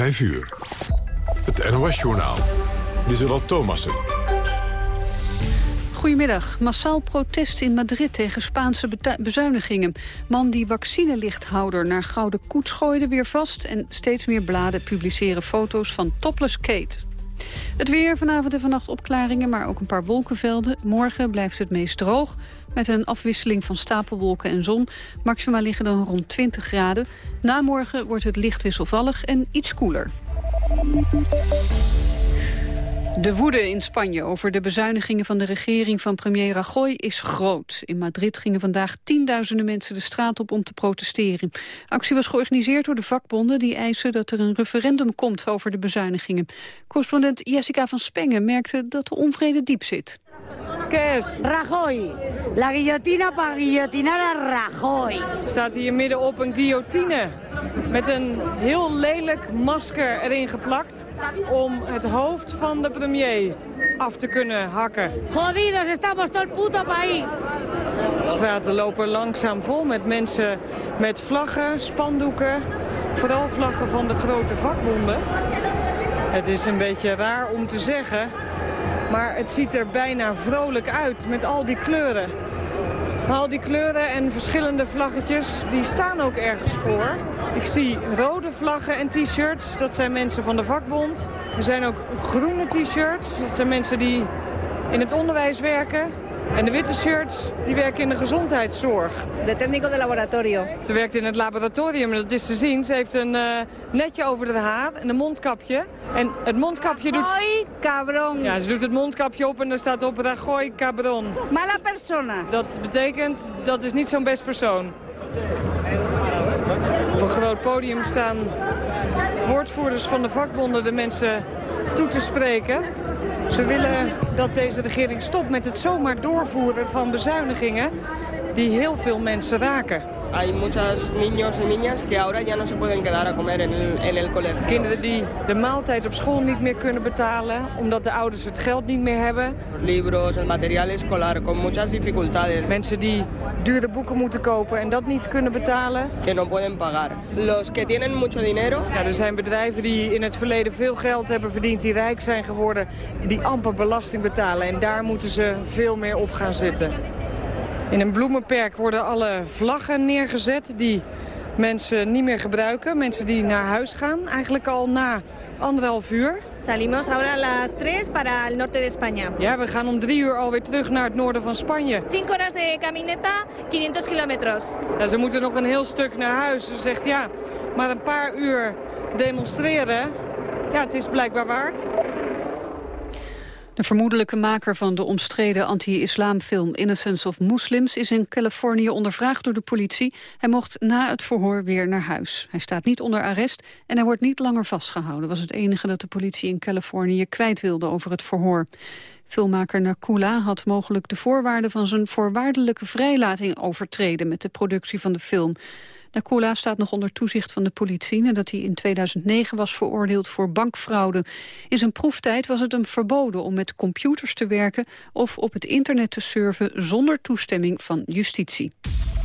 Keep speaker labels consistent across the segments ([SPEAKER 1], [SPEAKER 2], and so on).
[SPEAKER 1] 5 uur. Het NOS-journaal. Lieselot Thomassen.
[SPEAKER 2] Goedemiddag. Massaal protest in Madrid tegen Spaanse bezuinigingen. Man die vaccinelichthouder naar Gouden Koets gooide weer vast... en steeds meer bladen publiceren foto's van topless Kate. Het weer vanavond en vannacht opklaringen, maar ook een paar wolkenvelden. Morgen blijft het meest droog, met een afwisseling van stapelwolken en zon. Maxima liggen dan rond 20 graden. Na morgen wordt het licht wisselvallig en iets koeler. De woede in Spanje over de bezuinigingen van de regering van premier Rajoy is groot. In Madrid gingen vandaag tienduizenden mensen de straat op om te protesteren. Actie was georganiseerd door de vakbonden die eisen dat er een referendum komt over de bezuinigingen. Correspondent Jessica van Spengen merkte dat de onvrede diep zit.
[SPEAKER 3] Kes.
[SPEAKER 4] Rajoy. La guillotina para guillotinar a Rajoy.
[SPEAKER 3] Staat hier midden op een guillotine. Met een heel lelijk masker erin geplakt. Om het hoofd van de premier af te kunnen hakken.
[SPEAKER 4] Jodidos, estamos todo el puto país.
[SPEAKER 3] Straten lopen langzaam vol met mensen met vlaggen, spandoeken. Vooral vlaggen van de grote vakbonden. Het is een beetje raar om te zeggen, maar het ziet er bijna vrolijk uit met al die kleuren. Al die kleuren en verschillende vlaggetjes, die staan ook ergens voor. Ik zie rode vlaggen en t-shirts, dat zijn mensen van de vakbond. Er zijn ook groene t-shirts, dat zijn mensen die in het onderwijs werken. En de witte shirts, die werken in de gezondheidszorg.
[SPEAKER 4] De técnico de laboratorio.
[SPEAKER 3] Ze werkt in het laboratorium, dat is te zien. Ze heeft een uh, netje over de haar en een mondkapje. En het mondkapje doet...
[SPEAKER 4] Rajoy cabron.
[SPEAKER 3] Ja, ze doet het mondkapje op en daar staat op Rajoy cabron.
[SPEAKER 4] Mala persona.
[SPEAKER 3] Dat betekent, dat is niet zo'n best persoon. Op een groot podium staan woordvoerders van de vakbonden de mensen toe te spreken. Ze willen dat deze regering stopt met het zomaar doorvoeren van bezuinigingen die heel veel mensen raken.
[SPEAKER 5] Hay muchos niños y niñas que ahora ya no se pueden quedar a comer en el, en el colegio.
[SPEAKER 3] Kinderen die de maaltijd op school niet meer kunnen betalen omdat de ouders het geld niet meer hebben.
[SPEAKER 5] Libros, el material escolar, con muchas dificultades.
[SPEAKER 3] Mensen die dure boeken moeten kopen en dat niet kunnen betalen.
[SPEAKER 5] Que no pueden pagar. Los que tienen mucho dinero.
[SPEAKER 3] Ja, er zijn bedrijven die in het verleden veel geld hebben verdiend, die rijk zijn geworden, die amper belasting betalen. En daar moeten ze veel meer op gaan zitten. In een bloemenperk worden alle vlaggen neergezet die mensen niet meer gebruiken. Mensen die naar huis gaan, eigenlijk al na anderhalf uur.
[SPEAKER 6] Salimos ahora las 3 para el norte de España.
[SPEAKER 3] Ja, we gaan om drie uur alweer terug naar het noorden van Spanje.
[SPEAKER 6] 5 horas de camineta, 500 kilometros.
[SPEAKER 3] Ja, ze moeten nog een heel stuk naar huis. Ze zegt ja, maar een paar uur demonstreren, ja, het is blijkbaar waard.
[SPEAKER 2] De vermoedelijke maker van de omstreden anti-islamfilm Innocence of Muslims is in Californië ondervraagd door de politie. Hij mocht na het verhoor weer naar huis. Hij staat niet onder arrest en hij wordt niet langer vastgehouden. Was het enige dat de politie in Californië kwijt wilde over het verhoor. Filmmaker Nakula had mogelijk de voorwaarden van zijn voorwaardelijke vrijlating overtreden met de productie van de film. Nakula staat nog onder toezicht van de politie... nadat hij in 2009 was veroordeeld voor bankfraude. In zijn proeftijd was het hem verboden om met computers te werken... of op het internet te surfen zonder toestemming van justitie.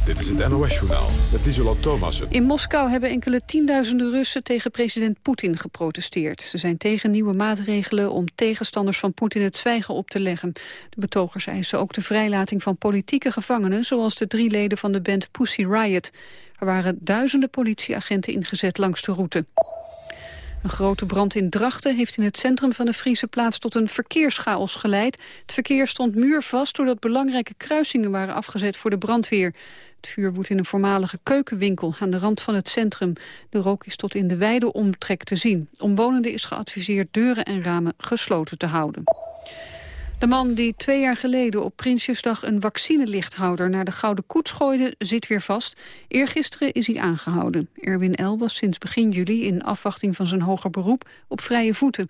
[SPEAKER 1] Dit is het NOS-journaal met Isola Thomassen.
[SPEAKER 2] In Moskou hebben enkele tienduizenden Russen tegen president Poetin geprotesteerd. Ze zijn tegen nieuwe maatregelen om tegenstanders van Poetin het zwijgen op te leggen. De betogers eisen ook de vrijlating van politieke gevangenen... zoals de drie leden van de band Pussy Riot. Er waren duizenden politieagenten ingezet langs de route. Een grote brand in Drachten heeft in het centrum van de Friese plaats tot een verkeerschaos geleid. Het verkeer stond muurvast doordat belangrijke kruisingen waren afgezet voor de brandweer. Het vuur woedt in een voormalige keukenwinkel aan de rand van het centrum. De rook is tot in de wijde omtrek te zien. Omwonenden is geadviseerd deuren en ramen gesloten te houden. De man die twee jaar geleden op Prinsjesdag een vaccinelichthouder naar de Gouden Koets gooide, zit weer vast. Eergisteren is hij aangehouden. Erwin L. was sinds begin juli in afwachting van zijn hoger beroep op vrije voeten.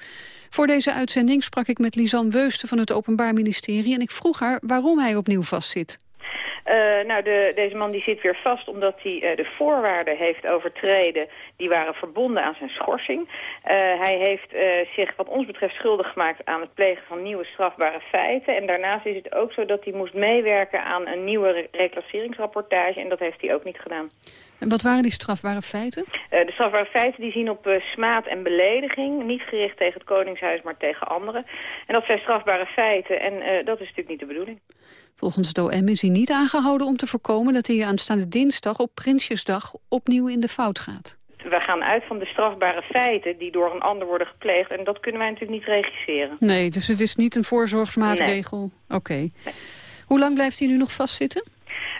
[SPEAKER 2] Voor deze uitzending sprak ik met Lisanne Weusten van het Openbaar Ministerie en ik vroeg haar waarom hij opnieuw vastzit.
[SPEAKER 7] Nou, de, deze man die zit weer vast omdat hij de voorwaarden heeft overtreden. Die waren verbonden aan zijn schorsing. hij heeft zich wat ons betreft schuldig gemaakt aan het plegen van nieuwe strafbare feiten. En daarnaast is het ook zo dat hij moest meewerken aan een nieuwe reclasseringsrapportage. En dat heeft hij ook niet gedaan.
[SPEAKER 2] En wat waren die strafbare feiten?
[SPEAKER 7] Uh, de strafbare feiten die zien op uh, smaad en belediging. Niet gericht tegen het Koningshuis, maar tegen anderen. En dat zijn strafbare feiten en uh, dat is natuurlijk niet de bedoeling.
[SPEAKER 2] Volgens het OM is hij niet aangehouden om te voorkomen... dat hij aanstaande dinsdag op Prinsjesdag opnieuw in de fout gaat.
[SPEAKER 7] We gaan uit van de strafbare feiten die door een ander worden gepleegd. En dat kunnen wij natuurlijk niet regisseren.
[SPEAKER 2] Nee, dus het is niet een voorzorgsmaatregel? Nee. Oké. Okay. Nee. Hoe lang blijft hij nu nog vastzitten?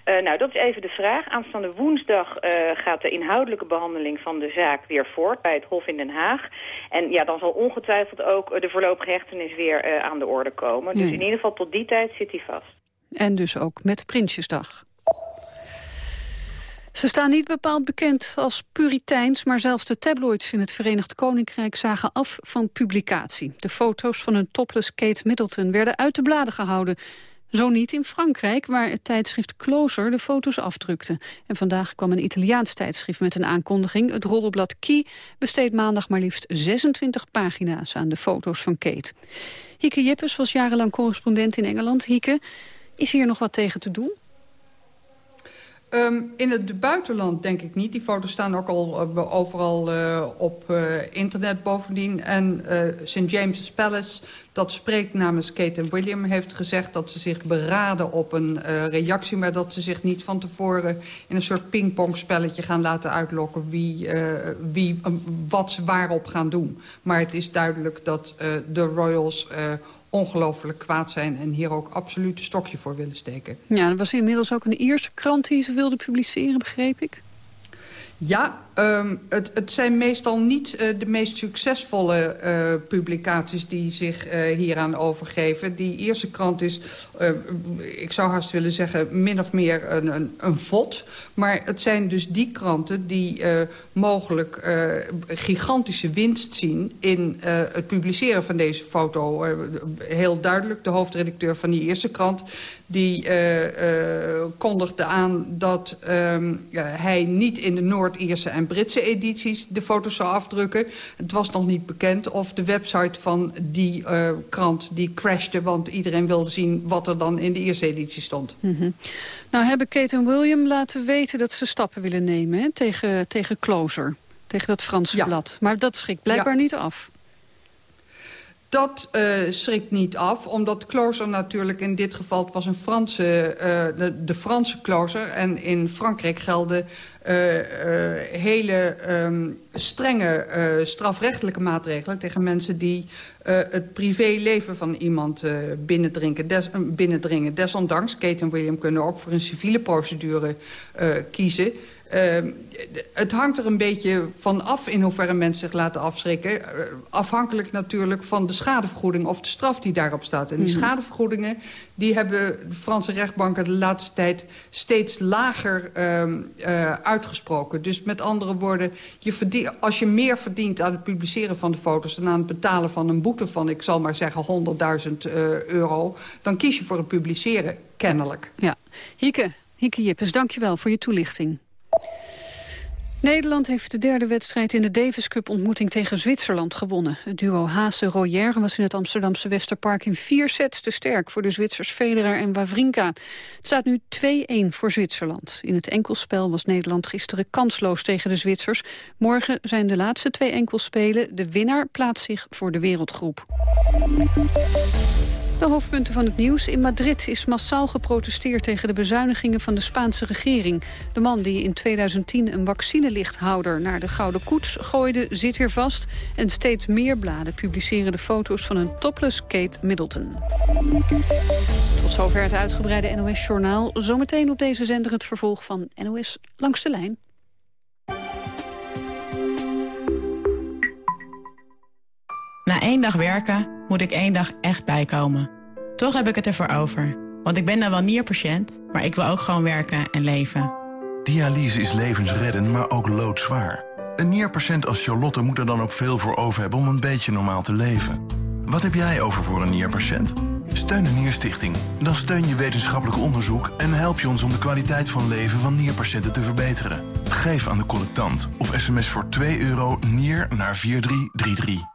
[SPEAKER 7] Uh, nou, dat is even de vraag. Aanstaande woensdag uh, gaat de inhoudelijke behandeling van de zaak weer voort bij het Hof in Den Haag. En ja, dan zal ongetwijfeld ook de voorlopige hechtenis weer uh, aan de orde komen. Dus in ieder geval tot die tijd zit hij vast.
[SPEAKER 2] En dus ook met Prinsjesdag. Ze staan niet bepaald bekend als puriteins, maar zelfs de tabloids in het Verenigd Koninkrijk zagen af van publicatie. De foto's van een topless Kate Middleton werden uit de bladen gehouden. Zo niet in Frankrijk, waar het tijdschrift Closer de foto's afdrukte. En vandaag kwam een Italiaans tijdschrift met een aankondiging. Het roddelblad Key besteedt maandag maar liefst 26 pagina's aan de foto's van Kate. Hieke Jippes was jarenlang correspondent in Engeland. Hieke, is hier nog wat tegen te doen?
[SPEAKER 8] Um, in het buitenland denk ik niet. Die foto's staan ook al uh, overal uh, op uh, internet bovendien. En St. James's Palace, dat spreekt namens Kate en William... heeft gezegd dat ze zich beraden op een reactie... maar dat ze zich niet van tevoren in een soort pingpongspelletje gaan laten uitlokken... wie, wie wat ze waarop gaan doen. Maar het is duidelijk dat de Royals ongelooflijk kwaad zijn... en hier ook absoluut een stokje voor willen steken.
[SPEAKER 2] Ja, er was inmiddels ook een Ierse krant die ze wilde publiceren, begreep ik.
[SPEAKER 8] Ja, um, het, het, zijn meestal niet uh, de meest succesvolle uh, publicaties die zich uh, hieraan overgeven. Die eerste krant is, ik zou haast willen zeggen, min of meer een, een, vod. Maar het zijn dus die kranten die mogelijk gigantische winst zien... in het publiceren van deze foto. heel duidelijk, de hoofdredacteur van die eerste krant die kondigde aan dat uh, hij niet in de Noord-Ierse en Britse edities de foto's zou afdrukken. Het was nog niet bekend of de website van die krant die crashte... want iedereen wilde zien wat er dan in de Ierse editie stond.
[SPEAKER 2] Mm -hmm. Nou hebben Kate en William laten weten dat ze stappen willen nemen hè, tegen, tegen Closer. Tegen dat Franse ja. blad. Maar dat schrikt blijkbaar ja. niet af.
[SPEAKER 8] Dat uh, schrikt niet af, omdat Closer natuurlijk in dit geval... het was een Franse, uh, de, de, Franse Closer. En in Frankrijk gelden uh, hele um, strenge strafrechtelijke maatregelen... tegen mensen die het privéleven van iemand binnendringen. Des, binnendringen. Desondanks, Kate en William kunnen ook voor een civiele procedure kiezen... Uh, het hangt er een beetje van af in hoeverre mensen zich laten afschrikken. Uh, afhankelijk natuurlijk van de schadevergoeding of de straf die daarop staat. En die mm. schadevergoedingen die hebben de Franse rechtbanken de laatste tijd steeds lager uh, uitgesproken. Dus met andere woorden, je als je meer verdient aan het publiceren van de foto's... dan aan het betalen van een boete van, ik zal maar zeggen, 100.000 uh, euro... dan kies je voor het publiceren, kennelijk.
[SPEAKER 2] Ja. Hieke, Hieke Jippes, dank je wel voor je toelichting. Nederland heeft de derde wedstrijd in de Davis Cup ontmoeting tegen Zwitserland gewonnen. Het duo Haase-Royer was in het Amsterdamse Westerpark in vier sets te sterk voor de Zwitsers Federer en Wawrinka. Het staat nu 2-1 voor Zwitserland. In het enkelspel was Nederland gisteren kansloos tegen de Zwitsers. Morgen zijn de laatste twee enkelspelen. De winnaar plaatst zich voor de wereldgroep. De hoofdpunten van het nieuws. In Madrid is massaal geprotesteerd tegen de bezuinigingen van de Spaanse regering. De man die in 2010 een vaccinelichthouder naar de Gouden Koets gooide, zit weer vast. En steeds meer bladen publiceren de foto's van een topless Kate Middleton. Tot zover het uitgebreide NOS-journaal. Zometeen op deze zender het vervolg van NOS Langs de Lijn.
[SPEAKER 9] Na één dag werken moet ik één dag echt bijkomen. Toch heb ik het ervoor over. Want ik ben dan wel nierpatiënt, maar ik wil ook gewoon werken en leven.
[SPEAKER 10] Dialyse is levensreddend, maar ook loodzwaar. Een nierpatiënt als Charlotte moet er dan ook veel voor over hebben om een beetje normaal te leven. Wat heb jij over voor een nierpatiënt? Steun de Nierstichting. Dan steun je wetenschappelijk onderzoek en help je ons om de kwaliteit van leven van nierpatiënten te verbeteren. Geef aan de collectant of sms voor 2 euro nier naar 4333.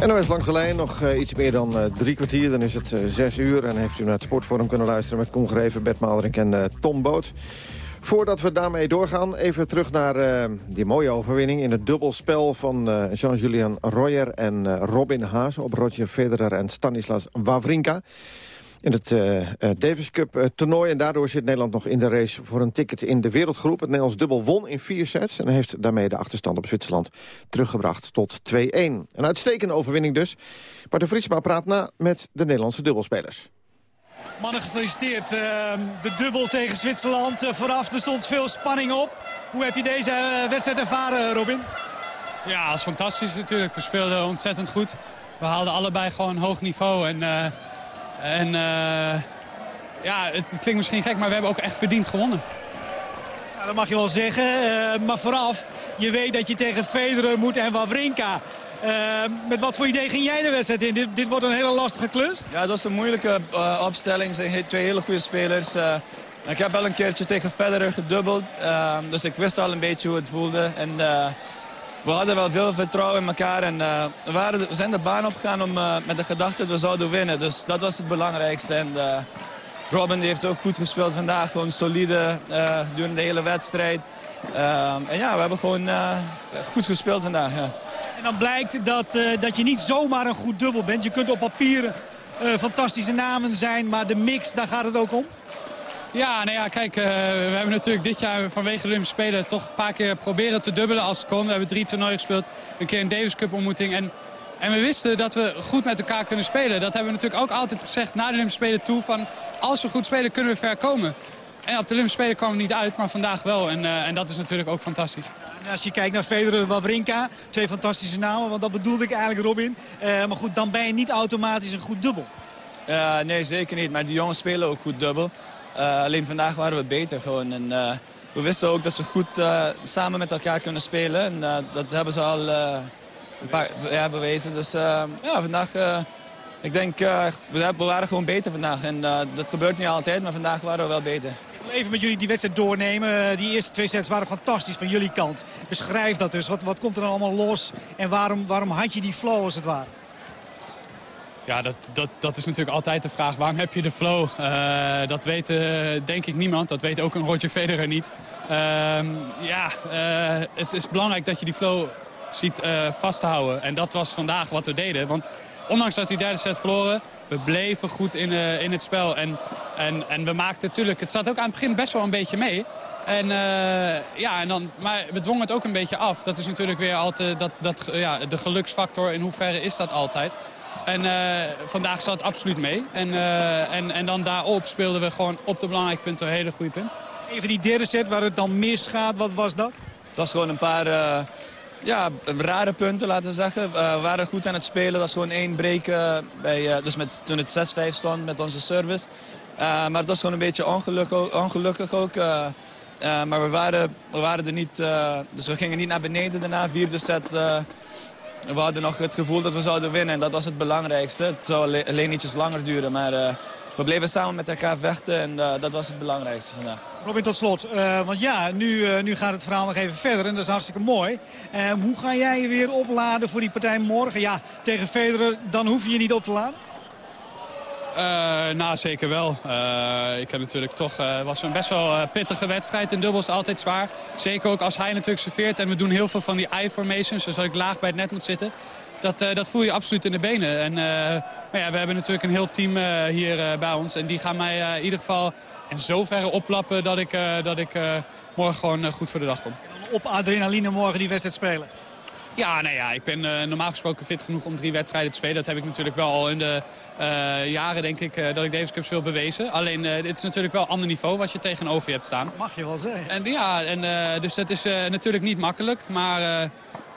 [SPEAKER 11] NOS langs de lijn, nog uh, iets meer dan uh, drie kwartier. Dan is het uh, zes uur en heeft u naar het Sportforum kunnen luisteren... met Koen Greven, Bert Maalderink en Tom Boot. Voordat we daarmee doorgaan, even terug naar die mooie overwinning... in het dubbelspel van Jean-Julien Royer en Robin Haas... op Roger Federer en Stanislas Wawrinka in het uh, uh, Davis Cup uh, toernooi. En daardoor zit Nederland nog in de race voor een ticket in de wereldgroep. Het Nederlands dubbel won in vier sets... en heeft daarmee de achterstand op Zwitserland teruggebracht tot 2-1. Een uitstekende overwinning dus. Maar de Vriesma praat na met de Nederlandse dubbelspelers.
[SPEAKER 12] Mannen gefeliciteerd. de dubbel tegen Zwitserland. vooraf er stond veel spanning op. Hoe heb je deze wedstrijd ervaren, Robin?
[SPEAKER 13] Ja, dat is fantastisch natuurlijk. We speelden ontzettend goed. We haalden allebei gewoon hoog niveau. En en uh, ja, het, het, klinkt misschien gek, maar we hebben ook echt verdiend gewonnen.
[SPEAKER 12] Ja, dat mag je wel zeggen. Uh, maar vooraf, je weet dat je tegen Federer moet en Wawrinka. Uh, met wat voor idee ging jij de wedstrijd in? Dit, dit, wordt een hele lastige klus.
[SPEAKER 14] Ja, dat was een moeilijke opstelling. Er zijn twee hele goede spelers. ik heb al een keertje tegen Federer gedubbeld. dus ik wist al een beetje hoe het voelde. En, we hadden wel veel vertrouwen in elkaar. En uh, we, waren, we, zijn de baan opgegaan om, uh, met de gedachte dat we zouden winnen. Dus dat was het belangrijkste. En uh, Robin die heeft ook goed gespeeld vandaag. Gewoon solide durende de hele wedstrijd. en ja, we hebben gewoon goed gespeeld vandaag. Ja.
[SPEAKER 12] En dan blijkt dat, dat je niet zomaar een goed dubbel bent. Je kunt op papier fantastische namen zijn, maar de mix, daar gaat het ook om.
[SPEAKER 13] Ja, nou ja, kijk, uh, we hebben natuurlijk dit jaar vanwege de Olympische Spelen toch een paar keer proberen te dubbelen als het kon. We hebben drie toernooien gespeeld, een keer een Davis Cup ontmoeting. En, en we wisten dat we goed met elkaar kunnen spelen. Dat hebben we natuurlijk ook altijd gezegd na de Olympische Spelen toe. Van als we goed spelen kunnen we ver komen. En op de Olympische Spelen kwam het niet uit, maar vandaag wel. En, uh, en dat is natuurlijk ook fantastisch.
[SPEAKER 12] En als je kijkt naar Federer en Wawrinka, twee fantastische namen. Want dat bedoelde ik eigenlijk, Robin. Uh, maar goed, dan ben je niet automatisch een goed dubbel.
[SPEAKER 14] nee, zeker niet. Maar die jongens spelen ook goed dubbel. Uh, alleen vandaag waren we beter gewoon. En, uh, we wisten ook dat ze goed uh, samen met elkaar kunnen spelen. En dat hebben ze al een paar, ja, bewezen. Dus ja, vandaag... ik denk, we, waren gewoon beter vandaag. En dat gebeurt niet altijd, maar vandaag waren we wel beter.
[SPEAKER 12] Ik wil even met jullie die wedstrijd doornemen. Die eerste twee sets waren fantastisch van jullie kant. Beschrijf dat dus. Wat, wat komt er dan allemaal los? En waarom, waarom had je die flow als het ware?
[SPEAKER 13] Ja, dat, dat, dat is natuurlijk altijd de vraag. Waarom heb je de flow? Uh, dat weet uh, denk ik niemand. Dat weet ook een Roger Federer niet. Uh, ja, eh, het is belangrijk dat je die flow ziet vasthouden. En dat was vandaag wat we deden. Want ondanks dat we die derde set verloren... we bleven goed in, in het spel. En, en, en we maakten natuurlijk... Het zat ook aan het begin best wel een beetje mee... En, ja, en dan, maar we dwongen het ook een beetje af. Dat is natuurlijk weer altijd dat, dat, ja, de geluksfactor. In hoeverre is dat altijd? En uh, vandaag zat het absoluut mee. En, uh, en, en dan daarop speelden we gewoon op de belangrijke punten een hele goede punt.
[SPEAKER 12] Even die derde set waar het dan misgaat, wat was dat?
[SPEAKER 14] Het was gewoon een paar uh, ja, rare punten, laten we zeggen. we waren goed aan het spelen. Dat was gewoon één break bij, dus met, toen het 6-5 stond met onze service. maar het was gewoon een beetje ongelukkig, ongelukkig ook. maar we waren, we waren er niet... dus we gingen niet naar beneden daarna. Vierde set we hadden nog het gevoel dat we zouden winnen en dat was het belangrijkste. Het zou alleen ietsjes langer duren, maar uh, we bleven samen met elkaar vechten en uh, dat was het belangrijkste vandaag.
[SPEAKER 12] Robin, tot slot. Uh, want ja, nu, nu gaat het verhaal nog even verder en dat is hartstikke mooi. hoe ga jij je weer opladen voor die partij morgen? Ja, tegen Federer, dan hoef je je niet op te laden?
[SPEAKER 13] Uh, nou, zeker wel. Uh, ik heb natuurlijk toch, uh, was een best wel pittige wedstrijd. En dubbel is altijd zwaar. Zeker ook als hij natuurlijk serveert. En we doen heel veel van die eye-formations. Dus als ik laag bij het net moet zitten. Dat, dat voel je absoluut in de benen. En, maar ja, we hebben natuurlijk een heel team hier bij ons. En die gaan mij in ieder geval in zoverre oplappen dat ik, dat ik morgen gewoon goed voor de dag kom.
[SPEAKER 12] Op adrenaline morgen die wedstrijd spelen?
[SPEAKER 13] Ja, nou ja, ik ben normaal gesproken fit genoeg om drie wedstrijden te spelen. Dat heb ik natuurlijk wel al in de uh, jaren, denk ik, uh, dat ik Davis Cup veel bewezen. Alleen, dit is natuurlijk wel een ander niveau wat je tegenover je hebt staan.
[SPEAKER 12] Mag je wel zeggen.
[SPEAKER 13] En, ja, en, dus dat is natuurlijk niet makkelijk. Maar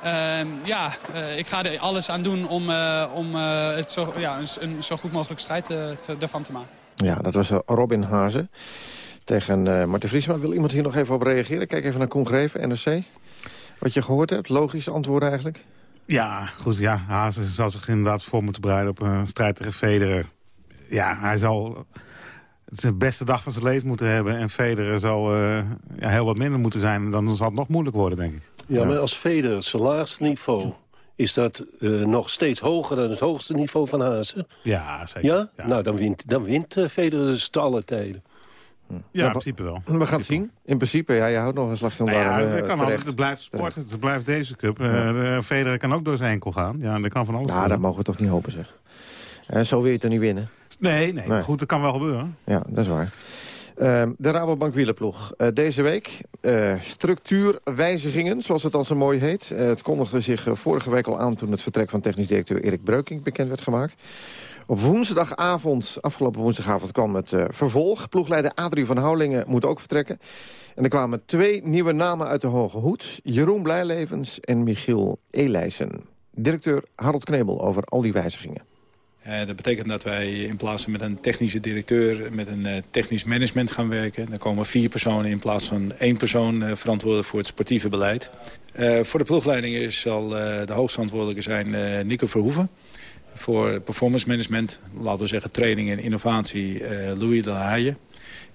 [SPEAKER 13] ehm, ja, ik ga er alles aan doen om, om het zo, ja, een, een, zo goed mogelijk strijd te, ervan te maken.
[SPEAKER 11] Ja, dat was Robin Hazen tegen uh, Marten Vriesma. Wil iemand hier nog even op reageren? Kijk even naar Congreven, NRC. Wat je gehoord hebt, logisch antwoord eigenlijk?
[SPEAKER 15] Ja, goed. Ja, Hazen zal zich inderdaad voor moeten bereiden op een strijd tegen Federer. Ja, hij zal het zijn beste dag van zijn leven moeten hebben. En Federer zal uh, ja, heel wat minder moeten zijn. Dan zal het nog moeilijk worden, denk ik.
[SPEAKER 16] Ja, maar als Federer zijn laagste niveau... is dat uh, nog steeds hoger dan het hoogste niveau van Hazen?
[SPEAKER 15] Ja, zeker.
[SPEAKER 16] Ja? ja. Nou, dan wint, dan wint uh, Federer dus te alle tijden.
[SPEAKER 15] Ja, in principe wel.
[SPEAKER 11] We gaan het zien. In principe, ja, je houdt nog een slagje om
[SPEAKER 15] nou
[SPEAKER 11] ja,
[SPEAKER 15] het, kan altijd, het blijft sport, het blijft deze cup. Ja. Uh, Federer kan ook door zijn enkel gaan. Ja, dat kan van alles
[SPEAKER 11] Ja, dat mogen we toch niet hopen, zeg. Uh, zo wil je het er niet winnen.
[SPEAKER 15] Nee, nee, nee. goed, dat kan wel gebeuren.
[SPEAKER 11] Ja, dat is waar. Uh, de Rabobank wielerploeg. Uh, deze week uh, structuurwijzigingen, zoals het al zo mooi heet. het kondigde zich vorige week al aan toen het vertrek van technisch directeur Erik Breukink bekend werd gemaakt. Op woensdagavond, afgelopen woensdagavond, kwam het vervolg. Ploegleider Adrie van Houwelingen moet ook vertrekken. En er kwamen twee nieuwe namen uit de Hoge Hoed. Jeroen Blijlevens en Michiel Elijssen. Directeur Harold Knebel over al die wijzigingen.
[SPEAKER 17] Uh, dat betekent dat wij in plaats van met een technische directeur... met een uh, technisch management gaan werken. Dan komen vier personen in plaats van één persoon uh, verantwoordelijk voor het sportieve beleid. voor de ploegleiding zal de hoofdverantwoordelijke zijn Nico Verhoeven. Voor performance management, laten we zeggen training en innovatie, Louis de Haaien.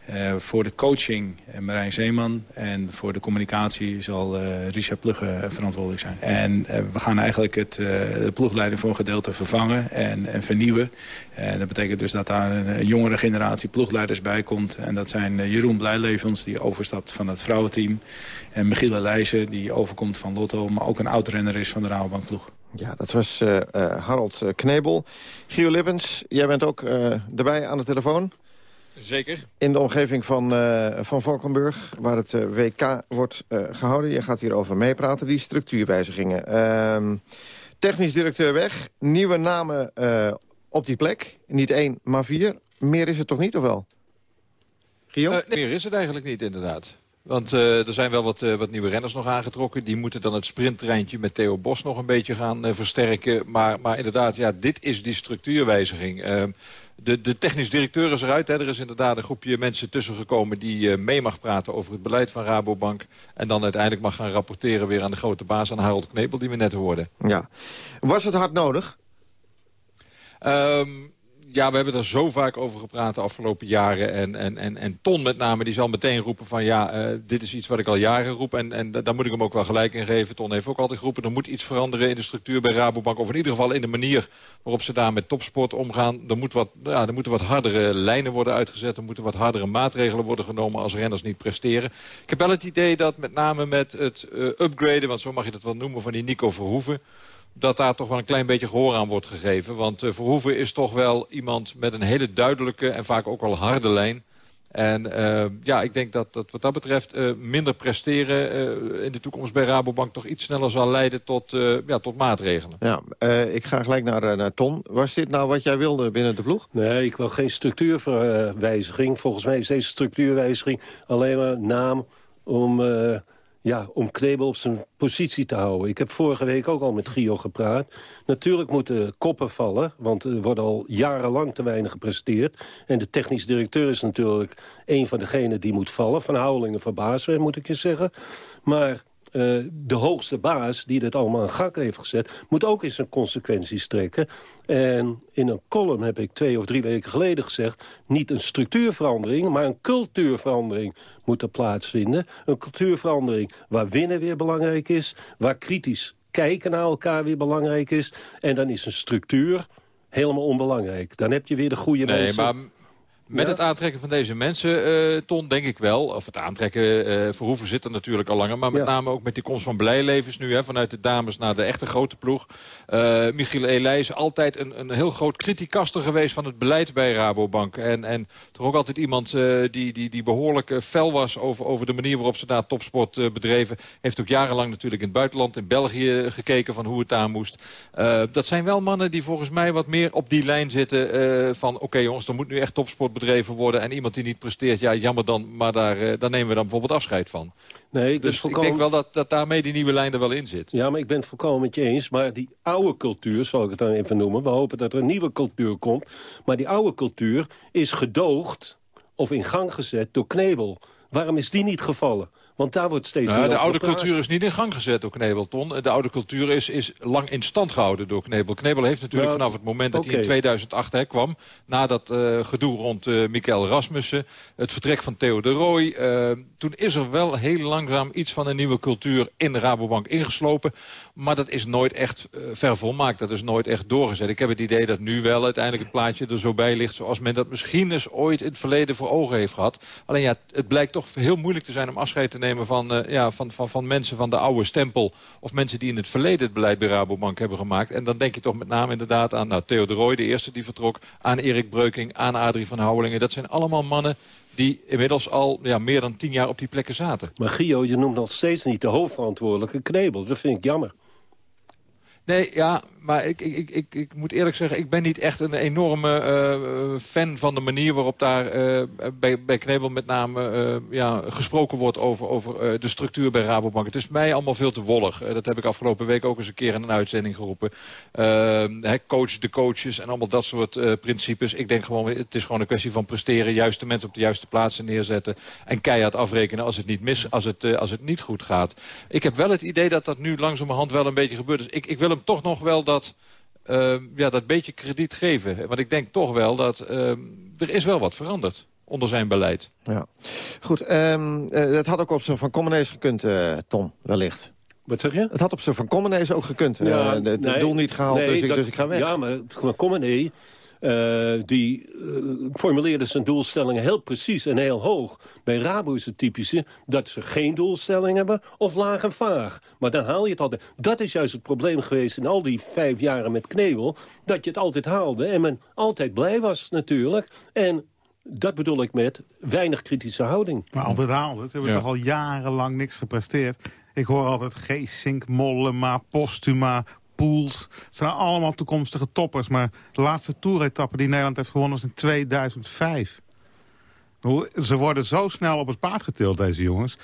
[SPEAKER 17] Uh, voor de coaching uh, Marijn Zeeman. En voor de communicatie zal uh, Richard Plugge verantwoordelijk zijn. En we gaan eigenlijk het, de ploegleiding voor een gedeelte vervangen en, en vernieuwen. En dat betekent dus dat daar een, jongere generatie ploegleiders bij komt. En dat zijn Jeroen Blijlevens, die overstapt van het vrouwenteam. En Michiel Leijzen, die overkomt van Lotto, maar ook een oud-renner is van de Rabobank ploeg.
[SPEAKER 11] Ja, dat was Harold Knebel. Gio Lippens, jij bent ook erbij aan de telefoon.
[SPEAKER 18] Zeker.
[SPEAKER 11] In de omgeving van, van Valkenburg, waar het WK wordt gehouden. Je gaat hierover meepraten, die structuurwijzigingen. Ehm, technisch directeur weg, nieuwe namen op die plek. Niet één, maar vier. Meer is het toch niet, of wel?
[SPEAKER 18] Nee, meer is het eigenlijk niet, inderdaad. Want uh, er zijn wel wat, uh, wat nieuwe renners nog aangetrokken. Die moeten dan het sprinttreintje met Theo Bos nog een beetje gaan uh, versterken. Maar, maar inderdaad, ja, dit is die structuurwijziging. De, de technisch directeur is eruit. Hè. Er is inderdaad een groepje mensen tussengekomen... die mee mag praten over het beleid van Rabobank. En dan uiteindelijk mag gaan rapporteren weer aan de grote baas... aan Harold Knepel, die we net hoorden.
[SPEAKER 11] Ja. Was het hard nodig?
[SPEAKER 18] Um, ja, we hebben er zo vaak over gepraat de afgelopen jaren. En, en, en, en Ton met name, die zal meteen roepen van... ja, uh, dit is iets wat ik al jaren roep. En, en daar moet ik hem ook wel gelijk in geven. Ton heeft ook altijd geroepen... er moet iets veranderen in de structuur bij Rabobank. Of in ieder geval in de manier waarop ze daar met topsport omgaan. Er, moet wat, ja, er moeten wat hardere lijnen worden uitgezet. Er moeten wat hardere maatregelen worden genomen... als renners niet presteren. Ik heb wel het idee dat met name met het uh, upgraden... want zo mag je het wel noemen, van die Nico Verhoeven dat daar toch wel een klein beetje gehoor aan wordt gegeven. Want uh, Verhoeven is toch wel iemand met een hele duidelijke en vaak ook wel harde lijn. En uh, ja, ik denk dat, dat wat dat betreft uh, minder presteren in de toekomst bij Rabobank toch iets sneller zal leiden tot, ja, tot maatregelen.
[SPEAKER 11] Ja, ik ga gelijk naar, naar Ton. Was dit nou wat jij wilde binnen de ploeg?
[SPEAKER 16] Nee, ik wil geen structuurwijziging. Volgens mij is deze structuurwijziging alleen maar naam om ja, om Knebel op zijn positie te houden. Ik heb vorige week ook al met Gio gepraat. Natuurlijk moeten koppen vallen, want er wordt al jarenlang te weinig gepresteerd. En de technisch directeur is natuurlijk een van degenen die moet vallen. Van Houwelingen verbazen, moet ik je zeggen. Maar uh, de hoogste baas die dit allemaal aan gang heeft gezet... moet ook eens zijn consequenties trekken. En in een column heb ik twee of drie weken geleden gezegd... niet een structuurverandering, maar een cultuurverandering moet er plaatsvinden. Een cultuurverandering waar winnen weer belangrijk is... waar kritisch kijken naar elkaar weer belangrijk is. En dan is een structuur helemaal onbelangrijk. Dan heb je weer de goede
[SPEAKER 18] nee,
[SPEAKER 16] mensen...
[SPEAKER 18] Maar Met het aantrekken van deze mensen, uh, Ton, denk ik wel. Of het aantrekken, uh, Verhoeven zit er natuurlijk al langer. Maar met name ook met die komst van Blijlevens nu. Hè, vanuit de dames naar de echte grote ploeg. Uh, Michiel Elijs, altijd een, een heel groot criticaster geweest van het beleid bij Rabobank. En, en toch ook altijd iemand die, die, die behoorlijk fel was over, over de manier waarop ze daar topsport bedreven. Heeft ook jarenlang natuurlijk in het buitenland, in België, gekeken van hoe het daar moest. dat zijn wel mannen die volgens mij wat meer op die lijn zitten van... oké jongens, er moet nu echt topsport bedreven worden. En iemand die niet presteert, ja jammer dan, maar daar, uh, daar nemen we dan bijvoorbeeld afscheid van.
[SPEAKER 16] Nee, ik
[SPEAKER 18] dus
[SPEAKER 16] volkomen...
[SPEAKER 18] ik denk wel dat, dat daarmee die nieuwe lijn er wel in zit.
[SPEAKER 16] Ja, maar ik ben het volkomen met je eens. Maar die oude cultuur, zal ik het dan even noemen. We hopen dat er een nieuwe cultuur komt. Maar die oude cultuur is gedoogd of in gang gezet door Knebel. Waarom is die niet gevallen? Want daar wordt steeds
[SPEAKER 18] nou, De oude cultuur is niet in gang gezet door Knebelton. De oude cultuur is, is lang in stand gehouden door Knebel. Knebel heeft natuurlijk vanaf het moment dat hij in 2008 hè, kwam... na dat uh, gedoe rond uh, Michael Rasmussen, het vertrek van Theo de Rooij... Uh, toen is er wel heel langzaam iets van een nieuwe cultuur in de Rabobank ingeslopen. Maar dat is nooit echt vervolmaakt. Dat is nooit echt doorgezet. Ik heb het idee dat nu wel uiteindelijk het plaatje er zo bij ligt... zoals men dat misschien eens ooit in het verleden voor ogen heeft gehad. Alleen ja, het blijkt toch heel moeilijk te zijn om afscheid te nemen van, uh, ja, van, van, van mensen van de oude stempel... of mensen die in het verleden het beleid bij Rabobank hebben gemaakt. En dan denk je toch met name inderdaad aan nou, Theo de Rooij, de eerste die vertrok... aan Erik Breuking, aan Adrie van Houwelingen. Dat zijn allemaal mannen die inmiddels al ja, meer dan tien jaar op die plekken zaten.
[SPEAKER 16] Maar Gio, je noemt nog steeds niet de hoofdverantwoordelijke Knebel. Dat vind ik jammer.
[SPEAKER 18] Nee, ja, maar ik, ik, ik, ik moet eerlijk zeggen, ik ben niet echt een enorme uh, fan van de manier waarop daar uh, bij, bij Knebel met name uh, ja, gesproken wordt over, over de structuur bij Rabobank. Het is mij allemaal veel te wollig. dat heb ik afgelopen week ook eens een keer in een uitzending geroepen. coach de coaches en allemaal dat soort principes. Ik denk gewoon, het is gewoon een kwestie van presteren, juiste mensen op de juiste plaatsen neerzetten en keihard afrekenen als het niet mis, als het, als het niet goed gaat. Ik heb wel het idee dat dat nu langzamerhand wel een beetje gebeurt. Dus ik, ik wil hem toch nog wel dat, uh, ja, dat beetje krediet geven. Want ik denk toch wel dat uh, er is wel wat veranderd onder zijn beleid.
[SPEAKER 11] Ja. Goed, um, uh, het had ook op zijn Van Commenees gekund, uh, Tom, wellicht.
[SPEAKER 16] Wat zeg je?
[SPEAKER 11] Het had op zijn Van Commenees ook gekund. Ja, uh, het nee, doel niet gehaald, nee, dus, ik, dat, dus ik ga weg.
[SPEAKER 16] Ja, maar Van uh, die uh, formuleerde zijn doelstellingen heel precies en heel hoog. Bij Rabo is het typische dat ze geen doelstelling hebben of laag en vaag. Maar dan haal je het altijd. Dat is juist het probleem geweest in al die vijf jaren met Knebel. Dat je het altijd haalde en men altijd blij was natuurlijk. En dat bedoel ik met weinig kritische houding.
[SPEAKER 15] Maar altijd haalde. Ze hebben ja. toch al jarenlang niks gepresteerd. Ik hoor altijd Geesink, Mollema, Postuma, Pools. Het zijn allemaal toekomstige toppers. Maar de laatste toeretappe die Nederland heeft gewonnen was in 2005. Ze worden zo snel op het paard getild, deze jongens.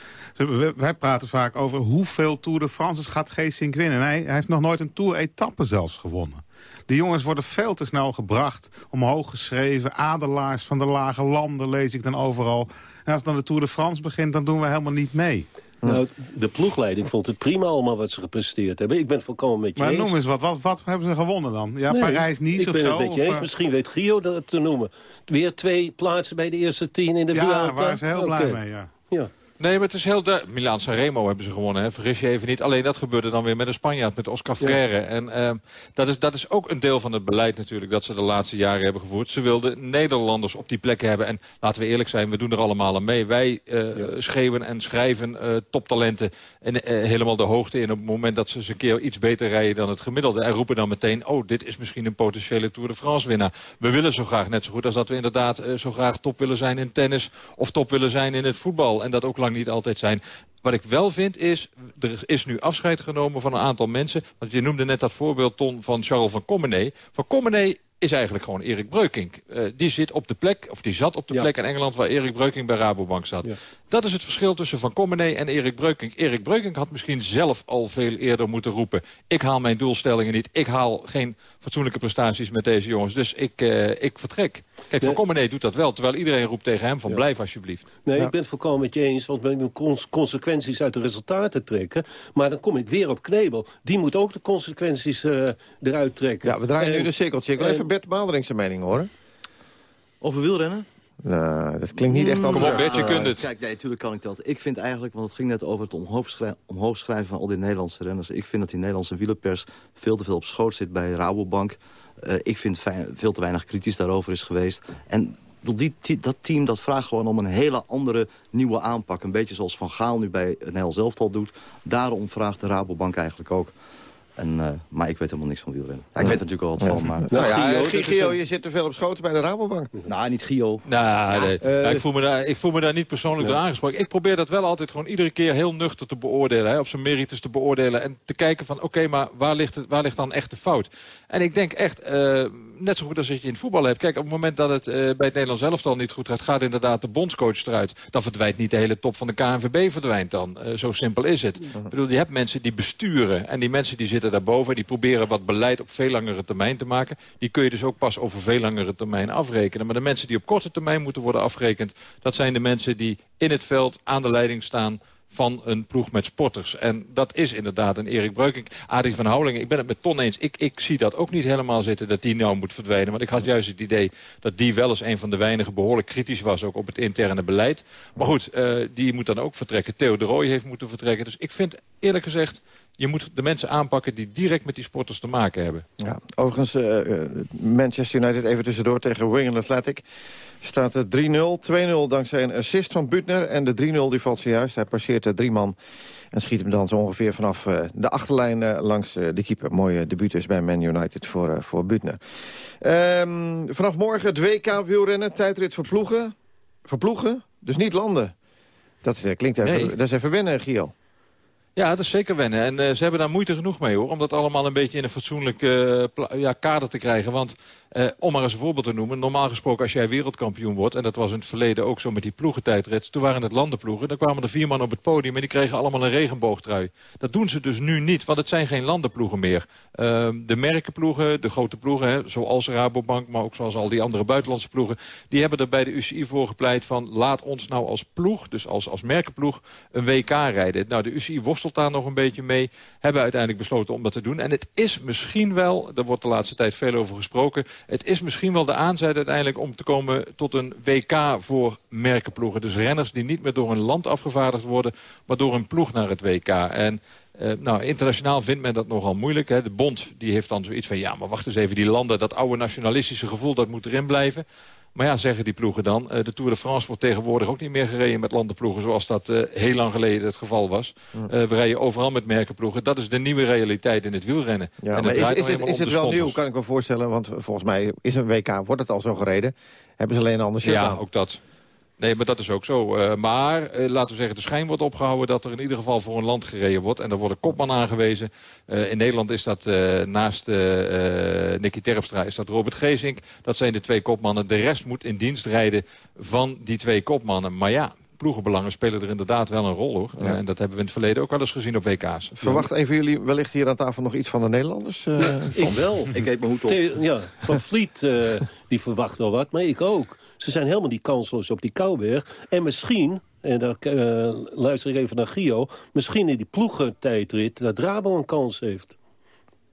[SPEAKER 15] Wij praten vaak over hoeveel Tour de France gaat Geesink winnen. hij heeft nog nooit een Tour-etappe zelfs gewonnen. De jongens worden veel te snel gebracht, omhoog geschreven. Adelaars van de lage landen lees ik dan overal. En als dan de Tour de France begint, dan doen we helemaal niet mee.
[SPEAKER 16] Nou, de ploegleiding vond het prima allemaal wat ze gepresteerd hebben. Ik ben het volkomen met je
[SPEAKER 15] maar
[SPEAKER 16] eens.
[SPEAKER 15] Maar noem eens wat, wat. Wat hebben ze gewonnen dan? Ja, nee, Parijs-Nice of zo?
[SPEAKER 16] Ik ben het met je eens.
[SPEAKER 15] Of,
[SPEAKER 16] Misschien weet Gio dat te noemen. Weer twee plaatsen bij de eerste tien in de
[SPEAKER 15] ja,
[SPEAKER 16] Vuelta.
[SPEAKER 15] Ja, daar waren ze heel okay. blij mee, ja.
[SPEAKER 16] ja.
[SPEAKER 18] Nee, maar het is heel duidelijk. Milaan Sanremo hebben ze gewonnen, hè? vergis je even niet. Alleen dat gebeurde dan weer met een Spanjaard, met Oscar Freire. Ja. En uh, dat, is, dat is ook een deel van het beleid natuurlijk dat ze de laatste jaren hebben gevoerd. Ze wilden Nederlanders op die plekken hebben. En laten we eerlijk zijn, we doen er allemaal aan mee. Wij uh, ja. schreeuwen en schrijven uh, toptalenten en helemaal de hoogte in... op het moment dat ze eens een keer iets beter rijden dan het gemiddelde. En roepen dan meteen, oh, dit is misschien een potentiële Tour de France winnaar. We willen zo graag net zo goed als dat we inderdaad zo graag top willen zijn in tennis... of top willen zijn in het voetbal. En dat ook niet altijd zijn. Wat ik wel vind is, er is nu afscheid genomen van een aantal mensen. Want je noemde net dat voorbeeld, Ton, van Charles van Commenee. Van Commenee is eigenlijk gewoon Erik Breukink. Uh, die zit op de plek, of die zat op de ja. plek in Engeland... waar Erik Breukink bij Rabobank zat. Ja. Dat is het verschil tussen Van Commenee en Erik Breukink. Erik Breukink had misschien zelf al veel eerder moeten roepen... ik haal mijn doelstellingen niet, ik haal geen fatsoenlijke prestaties met deze jongens. Dus ik, uh, ik vertrek. Kijk, Van Commenee doet dat wel, terwijl iedereen roept tegen hem van ja. blijf alsjeblieft.
[SPEAKER 16] Nee, ik ben het volkomen met je eens, want men moet cons consequenties uit de resultaten trekken. Maar dan kom ik weer op Knebel. Die moet ook de consequenties uh, eruit trekken.
[SPEAKER 11] Ja, we draaien en, nu de cirkeltje. Ik wil even Bert Maalderink zijn mening horen.
[SPEAKER 19] Over wielrennen?
[SPEAKER 11] Nou, dat klinkt niet echt
[SPEAKER 18] anders. Kom op, Bert, je kunt het.
[SPEAKER 19] Kijk, nee, natuurlijk kan ik dat. Ik vind eigenlijk, want het ging net over het omhoogschrijven, omhoogschrijven van al die Nederlandse renners. Ik vind dat die Nederlandse wielerpers veel te veel op schoot zit bij Rabobank. Uh, ik vind fijn, veel te weinig kritisch daarover is geweest. En die, dat team dat vraagt gewoon om een hele andere nieuwe aanpak. Een beetje zoals Van Gaal nu bij het Nederlands zelftal doet. Daarom vraagt de Rabobank eigenlijk ook. En, eh, maar ik weet helemaal niks van wielrennen. Ja, ik weet natuurlijk wel wat van, maar...
[SPEAKER 11] Nou ja,
[SPEAKER 19] Gio,
[SPEAKER 11] Gio, je zit te veel op schoten bij de Rabobank.
[SPEAKER 19] Nou, niet Gio.
[SPEAKER 18] Nou, nee.
[SPEAKER 11] eh,
[SPEAKER 18] ik, voel me daar, ik voel me daar niet persoonlijk door aangesproken. Ik probeer dat wel altijd gewoon iedere keer heel nuchter te beoordelen. Hè, op zijn merites te beoordelen. En te kijken van, oké, maar waar ligt, het, waar ligt dan echt de fout? En ik denk echt, eh, net zo goed als dat je in het voetbal hebt. Kijk, op het moment dat het eh, bij het Nederlands elftal niet goed gaat... gaat inderdaad de bondscoach eruit. Dan verdwijnt niet de hele top van de KNVB verdwijnt dan. Eh, zo simpel is het. Ik bedoel, je hebt mensen die besturen. En die mensen die zitten daarboven. Die proberen wat beleid op veel langere termijn te maken. Die kun je dus ook pas over veel langere termijn afrekenen. Maar de mensen die op korte termijn moeten worden afgerekend... dat zijn de mensen die in het veld aan de leiding staan van een ploeg met sporters. En dat is inderdaad een Erik Breukink. Adrie van Houwelingen, ik ben het met Ton eens. Ik, ik zie dat ook niet helemaal zitten dat die nou moet verdwijnen. Want ik had juist het idee dat die wel eens een van de weinigen... behoorlijk kritisch was ook op het interne beleid. Maar goed, eh, die moet dan ook vertrekken. Theo de Rooij heeft moeten vertrekken. Dus ik vind eerlijk gezegd... je moet de mensen aanpakken die direct met die sporters te maken hebben.
[SPEAKER 11] Ja, overigens, eh, eh, Manchester United even tussendoor tegen Wigan Athletic. Staat het 3-0, 2-0 dankzij een assist van Butner. En de 3-0 die valt zojuist. Hij passeert de drie man en schiet hem dan zo ongeveer vanaf eh, de achterlijn eh, langs eh, de keeper. Mooie debuut dus bij Man United voor, voor Butner. Ehm, vanaf morgen het WK wielrennen, tijdrit voor ploegen. Voor ploegen, dus niet landen. Dat klinkt even,
[SPEAKER 18] Nee.
[SPEAKER 11] dat is even wennen, Gio.
[SPEAKER 18] Ja, dat is zeker wennen. En eh, ze hebben daar moeite genoeg mee hoor. Om dat allemaal een beetje in een fatsoenlijk eh, ja, kader te krijgen. Want eh, om maar eens een voorbeeld te noemen. Normaal gesproken als jij wereldkampioen wordt. En dat was in het verleden ook zo met die ploegentijdrit. Toen waren het landenploegen. Dan kwamen er vier man op het podium. En die kregen allemaal een regenboogtrui. Dat doen ze dus nu niet. Want het zijn geen landenploegen meer. Eh, de merkenploegen, de grote ploegen. Hè, zoals Rabobank. Maar ook zoals al die andere buitenlandse ploegen. Die hebben er bij de UCI voor gepleit van. Laat ons nou als ploeg. Dus als, als merkenploeg. Een WK rijden. Nou de UCI worstelt daar nog een beetje mee. Hebben uiteindelijk besloten om dat te doen. En het is misschien wel, daar wordt de laatste tijd veel over gesproken... het is misschien wel de aanzet uiteindelijk om te komen tot een WK voor merkenploegen. Dus renners die niet meer door een land afgevaardigd worden... maar door een ploeg naar het WK. En eh, nou, internationaal vindt men dat nogal moeilijk. Hè. De bond die heeft dan zoiets van... ja, maar wacht eens even, die landen, dat oude nationalistische gevoel... dat moet erin blijven. Maar ja, zeggen die ploegen dan. eh, de Tour de France wordt tegenwoordig ook niet meer gereden met landenploegen... zoals dat eh, heel lang geleden het geval was. Eh, we rijden overal met merkenploegen. Dat is de nieuwe realiteit in het wielrennen.
[SPEAKER 11] Ja,
[SPEAKER 18] en
[SPEAKER 11] maar is, is het, is wel nieuw, kan ik me voorstellen? Want volgens mij is een WK, wordt het al zo gereden. Hebben ze alleen een ander shirt
[SPEAKER 18] Ja,
[SPEAKER 11] aan.
[SPEAKER 18] ook dat. Nee, maar dat is ook zo. Eh, maar eh, laten we zeggen, de schijn wordt opgehouden... dat er in ieder geval voor een land gereden wordt. En er wordt een kopman aangewezen. Eh, in Nederland is dat eh, naast Nicky Terpstra is dat Robert Geesink. Dat zijn de twee kopmannen. De rest moet in dienst rijden van die twee kopmannen. Maar ja, ploegenbelangen spelen er inderdaad wel een rol. hoor.
[SPEAKER 11] Ja.
[SPEAKER 18] En dat hebben we in het verleden ook wel eens gezien op WK's.
[SPEAKER 11] Verwacht een van jullie wellicht hier aan tafel nog iets van de Nederlanders? eh,
[SPEAKER 16] Ik wel.
[SPEAKER 19] Ik eet mijn hoed op.
[SPEAKER 16] Ja, Van Vliet eh, die verwacht wel wat, maar ik ook. Ze zijn helemaal die kansloos op die Kouwberg. En misschien, en daar eh, luister ik even naar Gio... misschien in die ploegentijdrit dat Rabo een kans heeft.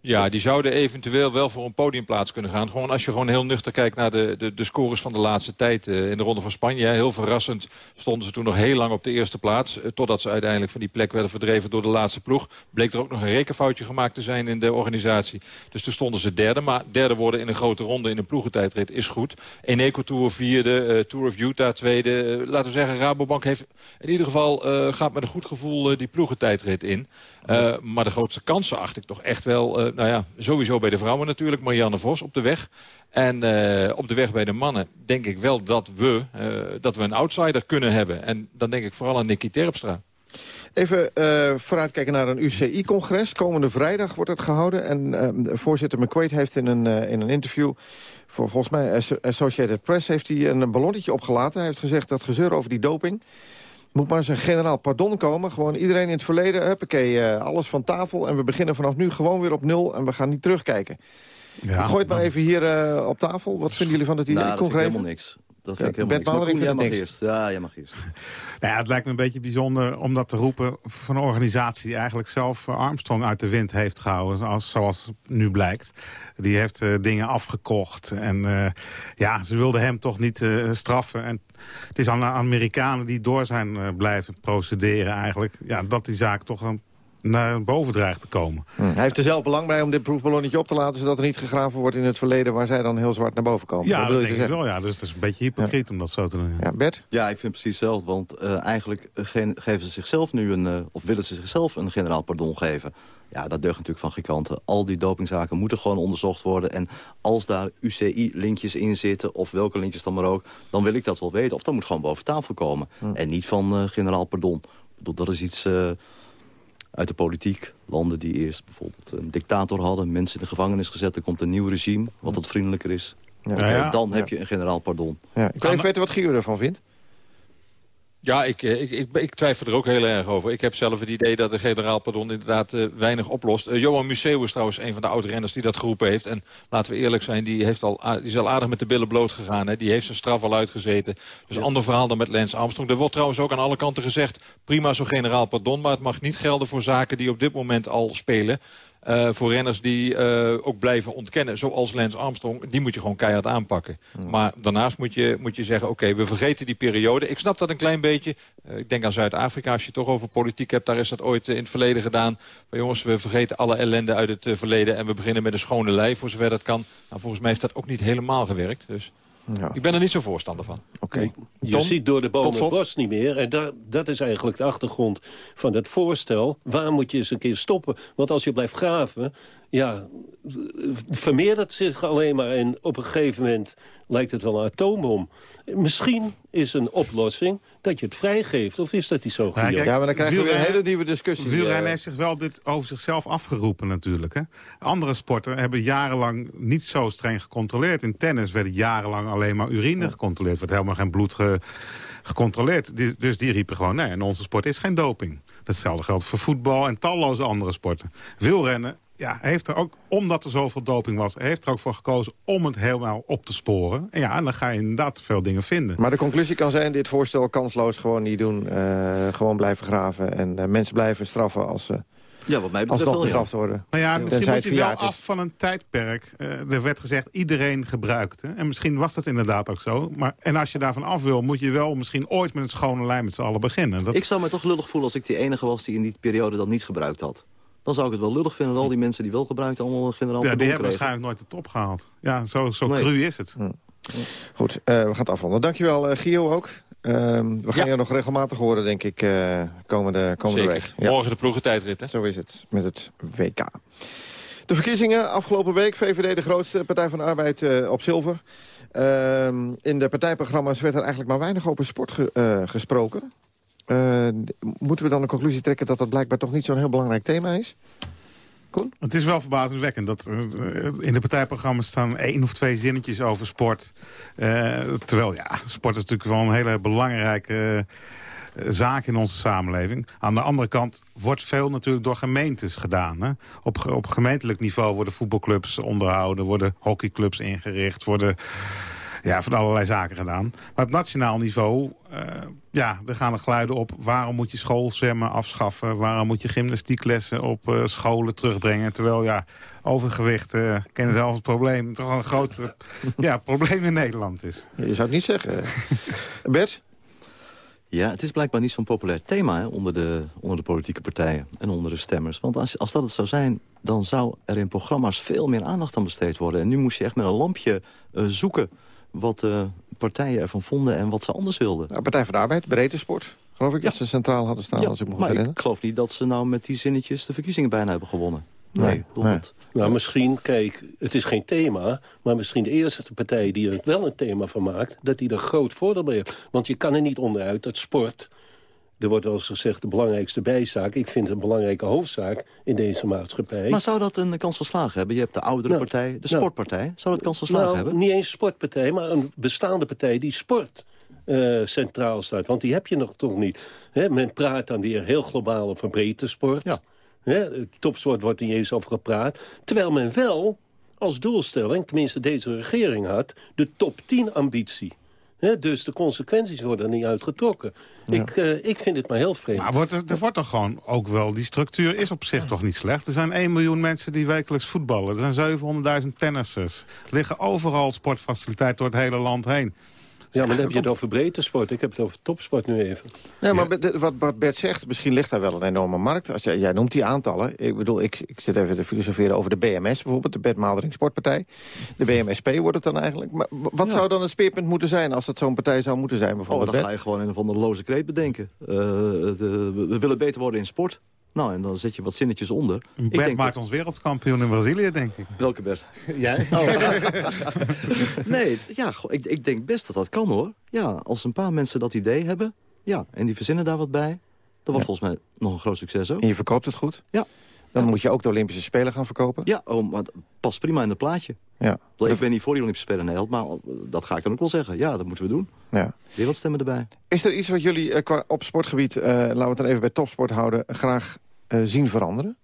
[SPEAKER 18] Ja, die zouden eventueel wel voor een podiumplaats kunnen gaan. Gewoon als je gewoon heel nuchter kijkt naar de, de, de scores van de laatste tijd eh, in de Ronde van Spanje. Heel verrassend stonden ze toen nog heel lang op de eerste plaats. eh, totdat ze uiteindelijk van die plek werden verdreven door de laatste ploeg. Bleek er ook nog een rekenfoutje gemaakt te zijn in de organisatie. Dus toen stonden ze derde. Maar derde worden in een grote ronde in een ploegentijdrit is goed. Eneco Tour vierde, eh, Tour of Utah tweede. Laten we zeggen, Rabobank heeft in ieder geval gaat met een goed gevoel die ploegentijdrit in. Maar de grootste kansen acht ik toch echt wel... eh, nou ja, sowieso bij de vrouwen natuurlijk. Marianne Vos op de weg. En eh, op de weg bij de mannen denk ik wel dat we, eh, dat we een outsider kunnen hebben. En dan denk ik vooral aan Nicky Terpstra.
[SPEAKER 11] Even eh, vooruitkijken naar een UCI-congres. Komende vrijdag wordt het gehouden. En eh, voorzitter McQuaid heeft in een, in een interview... voor volgens mij Asso- Associated Press... heeft hij een ballonnetje opgelaten. Hij heeft gezegd dat gezeur over die doping... moet maar eens een generaal pardon komen. Gewoon iedereen in het verleden, huppakee, eh, alles van tafel... en we beginnen vanaf nu gewoon weer op nul en we gaan niet terugkijken.
[SPEAKER 15] Ja,
[SPEAKER 11] Ik gooi het maar even hier eh, op tafel. Wat vinden jullie van het idee?
[SPEAKER 19] Nou, dat ik helemaal niks. Dat vind ik helemaal
[SPEAKER 11] Bert
[SPEAKER 19] niks. Maar
[SPEAKER 11] Maalderink
[SPEAKER 19] Koen, jij
[SPEAKER 11] vindt
[SPEAKER 19] mag
[SPEAKER 11] het
[SPEAKER 19] eerst. Ja, jij mag eerst.
[SPEAKER 15] Nou ja, het lijkt me een beetje bijzonder om dat te roepen van een organisatie... die eigenlijk zelf eh, Armstrong uit de wind heeft gehouden, zoals, zoals nu blijkt. Die heeft eh, dingen afgekocht en eh, ja, ze wilden hem toch niet eh, straffen. En het is aan de Amerikanen die door zijn eh, blijven procederen eigenlijk... Ja, dat die zaak toch een naar boven dreigt te komen.
[SPEAKER 11] Hm. Hij heeft er zelf belang bij om dit proefballonnetje op te laten... zodat er niet gegraven wordt in het verleden... waar zij dan heel zwart naar boven komen.
[SPEAKER 15] Ja,
[SPEAKER 11] dat
[SPEAKER 15] dat
[SPEAKER 11] bedoel je
[SPEAKER 15] denk ik
[SPEAKER 11] zeggen?
[SPEAKER 15] wel. Ja. Dus het is een beetje hypocriet om dat zo te doen.
[SPEAKER 11] Ja, Bert?
[SPEAKER 19] Ja, ik vind precies hetzelfde. Want eh, eigenlijk eh, geen- geven ze zichzelf nu een... eh, of willen ze zichzelf een generaal pardon geven. Ja, dat deugt natuurlijk van geen kanten. Al die dopingzaken moeten gewoon onderzocht worden. En als daar UCI-linkjes in zitten, of welke linkjes dan maar ook... dan wil ik dat wel weten. Of dat moet gewoon boven tafel komen. En niet van eh, generaal pardon. Ik bedoel, dat is iets eh, uit de politiek. Landen die eerst bijvoorbeeld een dictator hadden... mensen in de gevangenis gezet, er komt een nieuw regime... wat wat vriendelijker is.
[SPEAKER 11] Ja.
[SPEAKER 19] Dan heb je een generaal pardon.
[SPEAKER 11] Ja, ik wil even weten wat Gio ervan vindt.
[SPEAKER 18] Ja, ik, eh, ik, ik, ik twijfel er ook heel erg over. Ik heb zelf het idee dat de generaal pardon inderdaad eh, weinig oplost. Eh, Johan Museeuw is trouwens een van de oud-renners die dat geroepen heeft. En laten we eerlijk zijn, die, heeft al, die is al aardig met de billen bloot gegaan. Hè. Die heeft zijn straf al uitgezeten. Dus een ander verhaal dan met Lance Armstrong. Er wordt trouwens ook aan alle kanten gezegd... prima zo'n generaal pardon, maar het mag niet gelden voor zaken die op dit moment al spelen. Eh, voor renners die eh, ook blijven ontkennen, zoals Lance Armstrong... die moet je gewoon keihard aanpakken. Maar daarnaast moet je, moet je zeggen, oké, we vergeten die periode. Ik snap dat een klein beetje. Eh, ik denk aan Zuid-Afrika, als je het toch over politiek hebt... daar is dat ooit in het verleden gedaan. Maar jongens, we vergeten alle ellende uit het verleden... en we beginnen met een schone lei, voor zover dat kan. Nou, volgens mij heeft dat ook niet helemaal gewerkt. Dus ik ben er niet zo voorstander van.
[SPEAKER 16] Je
[SPEAKER 18] Tom,
[SPEAKER 16] ziet door de bomen het bos niet meer. En daar, dat is eigenlijk de achtergrond van het voorstel. Waar moet je eens een keer stoppen? Want als je blijft graven, ja, vermeerdert zich alleen maar. En op een gegeven moment lijkt het wel een atoombom. Misschien is een oplossing dat je het vrijgeeft. Of is dat niet zo,
[SPEAKER 15] kijk,
[SPEAKER 11] Ja, maar dan krijgen we weer een
[SPEAKER 15] wielrennen-
[SPEAKER 11] hele nieuwe discussie.
[SPEAKER 15] Wielrennen
[SPEAKER 11] eh.
[SPEAKER 15] heeft zich wel dit over zichzelf afgeroepen natuurlijk. Hè? Andere sporten hebben jarenlang niet zo streng gecontroleerd. In tennis werd jarenlang alleen maar urine gecontroleerd. werd helemaal geen bloed ge- gecontroleerd. Dus die riepen gewoon, nee, in onze sport is geen doping. Datzelfde geldt voor voetbal en talloze andere sporten. Wielrennen ja, heeft er ook, omdat er zoveel doping was... heeft er ook voor gekozen om het helemaal op te sporen. En ja, en dan ga je inderdaad veel dingen vinden.
[SPEAKER 11] Maar de conclusie kan zijn, dit voorstel kansloos gewoon niet doen. eh, gewoon blijven graven en eh, mensen blijven straffen als ze
[SPEAKER 19] Ja, wat mij betreft wel, ja.
[SPEAKER 11] worden.
[SPEAKER 15] Nou ja, misschien moet
[SPEAKER 11] het
[SPEAKER 15] je wel
[SPEAKER 11] is.
[SPEAKER 15] af van een tijdperk. Eh, er werd gezegd, iedereen gebruikt. Hè? En misschien was dat inderdaad ook zo. Maar, en als je daarvan af wil, moet je wel misschien ooit met een schone lijn met z'n allen beginnen. Dat,
[SPEAKER 19] Ik zou me toch lullig voelen als ik de enige was die in die periode dat niet gebruikt had. Dan zou ik het wel lullig vinden dat al die mensen die wel gebruikt allemaal een generaal
[SPEAKER 15] ja, die hebben waarschijnlijk nooit de top gehaald. Ja, zo, zo
[SPEAKER 19] Nee.
[SPEAKER 15] cru is het.
[SPEAKER 11] Goed, eh, we gaan het afronden. Dankjewel, eh Gio ook. Ehm, we gaan je nog regelmatig horen, denk ik, eh, komende, komende
[SPEAKER 18] Zeker.
[SPEAKER 11] week. Ja.
[SPEAKER 18] Morgen de ploegentijdrit, hè?
[SPEAKER 11] Zo is het, met het WK. De verkiezingen afgelopen week. VVD de grootste Partij van de Arbeid eh, op zilver. Ehm, in de partijprogramma's werd er eigenlijk maar weinig over sport ge- eh, gesproken. Eh, moeten we dan de conclusie trekken dat dat blijkbaar toch niet zo'n heel belangrijk thema is?
[SPEAKER 15] Het is wel verbazingwekkend dat eh, in de partijprogramma's staan één of twee zinnetjes over sport. Eh, terwijl, ja, sport is natuurlijk wel een hele belangrijke eh, zaak in onze samenleving. Aan de andere kant wordt veel natuurlijk door gemeentes gedaan. Hè? Op, op gemeentelijk niveau worden voetbalclubs onderhouden, worden hockeyclubs ingericht, worden ja, van allerlei zaken gedaan. Maar op nationaal niveau, eh, ja, er gaan er geluiden op... waarom moet je schoolzwemmen afschaffen? Waarom moet je gymnastieklessen op eh, scholen terugbrengen? Terwijl, ja, overgewicht, eh kennen zelf het probleem... toch wel een groot ja, probleem in Nederland is.
[SPEAKER 11] Je zou het niet zeggen. Bert?
[SPEAKER 19] Ja, het is blijkbaar niet zo'n populair thema hè, onder, de, onder de politieke partijen en onder de stemmers. Want als, als dat het zou zijn, dan zou er in programma's veel meer aandacht aan besteed worden. En nu moest je echt met een lampje zoeken wat eh, partijen ervan vonden en wat ze anders wilden.
[SPEAKER 11] Nou, Partij van de Arbeid, breedte sport. Geloof ik dat ze centraal hadden staan,
[SPEAKER 19] Ja,
[SPEAKER 11] als ik me goed
[SPEAKER 19] maar
[SPEAKER 11] herinner.
[SPEAKER 19] ik geloof niet dat ze nou met die zinnetjes de verkiezingen bijna hebben gewonnen. Nee,
[SPEAKER 11] Nee, nee.
[SPEAKER 16] Nou, misschien, kijk, het is geen thema... maar misschien de eerste partij die er wel een thema van maakt... dat die er groot voordeel bij heeft. Want je kan er niet onderuit dat sport... er wordt wel eens gezegd de belangrijkste bijzaak. Ik vind het een belangrijke hoofdzaak in deze maatschappij.
[SPEAKER 19] Maar zou dat een kans van slagen hebben? Je hebt de oudere
[SPEAKER 16] Nou,
[SPEAKER 19] partij, de
[SPEAKER 16] nou,
[SPEAKER 19] sportpartij. Zou dat kans van slagen
[SPEAKER 16] nou,
[SPEAKER 19] hebben?
[SPEAKER 16] niet eens een sportpartij, maar een bestaande partij die sport eh, centraal staat. Want die heb je nog toch niet. Men praat dan weer heel globaal over breedte sport.
[SPEAKER 19] Ja.
[SPEAKER 16] Hè, topsport wordt niet eens over gepraat. Terwijl men wel als doelstelling, tenminste deze regering had... de top 10 ambitie. Dus de consequenties worden er niet uitgetrokken. Ik, eh, ik vind het maar heel vreemd.
[SPEAKER 15] Maar wordt er, er wordt toch gewoon ook wel... die structuur is op zich toch niet slecht. Er zijn 1 miljoen mensen die wekelijks voetballen. Er zijn 700.000 tennissers. Er liggen overal sportfaciliteiten door het hele land heen.
[SPEAKER 16] Ja, maar dan heb je het over breedte sport. Ik heb het over topsport nu even.
[SPEAKER 11] Nee, maar de- wat, wat Bert zegt, misschien ligt daar wel een enorme markt. Als jij, jij noemt die aantallen. Ik bedoel, ik, ik zit even te filosoferen over de BMS bijvoorbeeld. De Bedmaldering Sportpartij. De BMSP wordt het dan eigenlijk. Maar wat zou dan het speerpunt moeten zijn als dat zo'n partij zou moeten zijn
[SPEAKER 19] Oh,
[SPEAKER 11] bijvoorbeeld?
[SPEAKER 19] dan ga
[SPEAKER 11] Bert?
[SPEAKER 19] je gewoon een of andere loze kreet bedenken. Eh, de- we- we willen beter worden in sport. Nou, en dan zet je wat zinnetjes onder. Ik
[SPEAKER 15] Bert
[SPEAKER 19] denk
[SPEAKER 15] maakt ons wereldkampioen in Brazilië, denk ik.
[SPEAKER 19] Welke Bert?
[SPEAKER 15] Jij?
[SPEAKER 19] nee, ja, goh, ik, ik denk best dat dat kan hoor. Ja, als een paar mensen dat idee hebben, ja, en die verzinnen daar wat bij... dat wordt volgens mij nog een groot succes ook.
[SPEAKER 11] En je verkoopt het goed?
[SPEAKER 19] Ja.
[SPEAKER 11] Dan moet je ook de Olympische Spelen gaan verkopen?
[SPEAKER 19] Ja, oh, maar het past prima in het plaatje.
[SPEAKER 11] Ja.
[SPEAKER 19] Ik ben niet voor die Olympische Spelen in Nederland, maar dat ga ik dan ook wel zeggen. Ja, dat moeten we doen.
[SPEAKER 11] Ja.
[SPEAKER 19] Wereldstemmen erbij.
[SPEAKER 11] Is er iets wat jullie eh, qua, op sportgebied, eh, laten we het dan even bij topsport houden... graag eh, zien veranderen?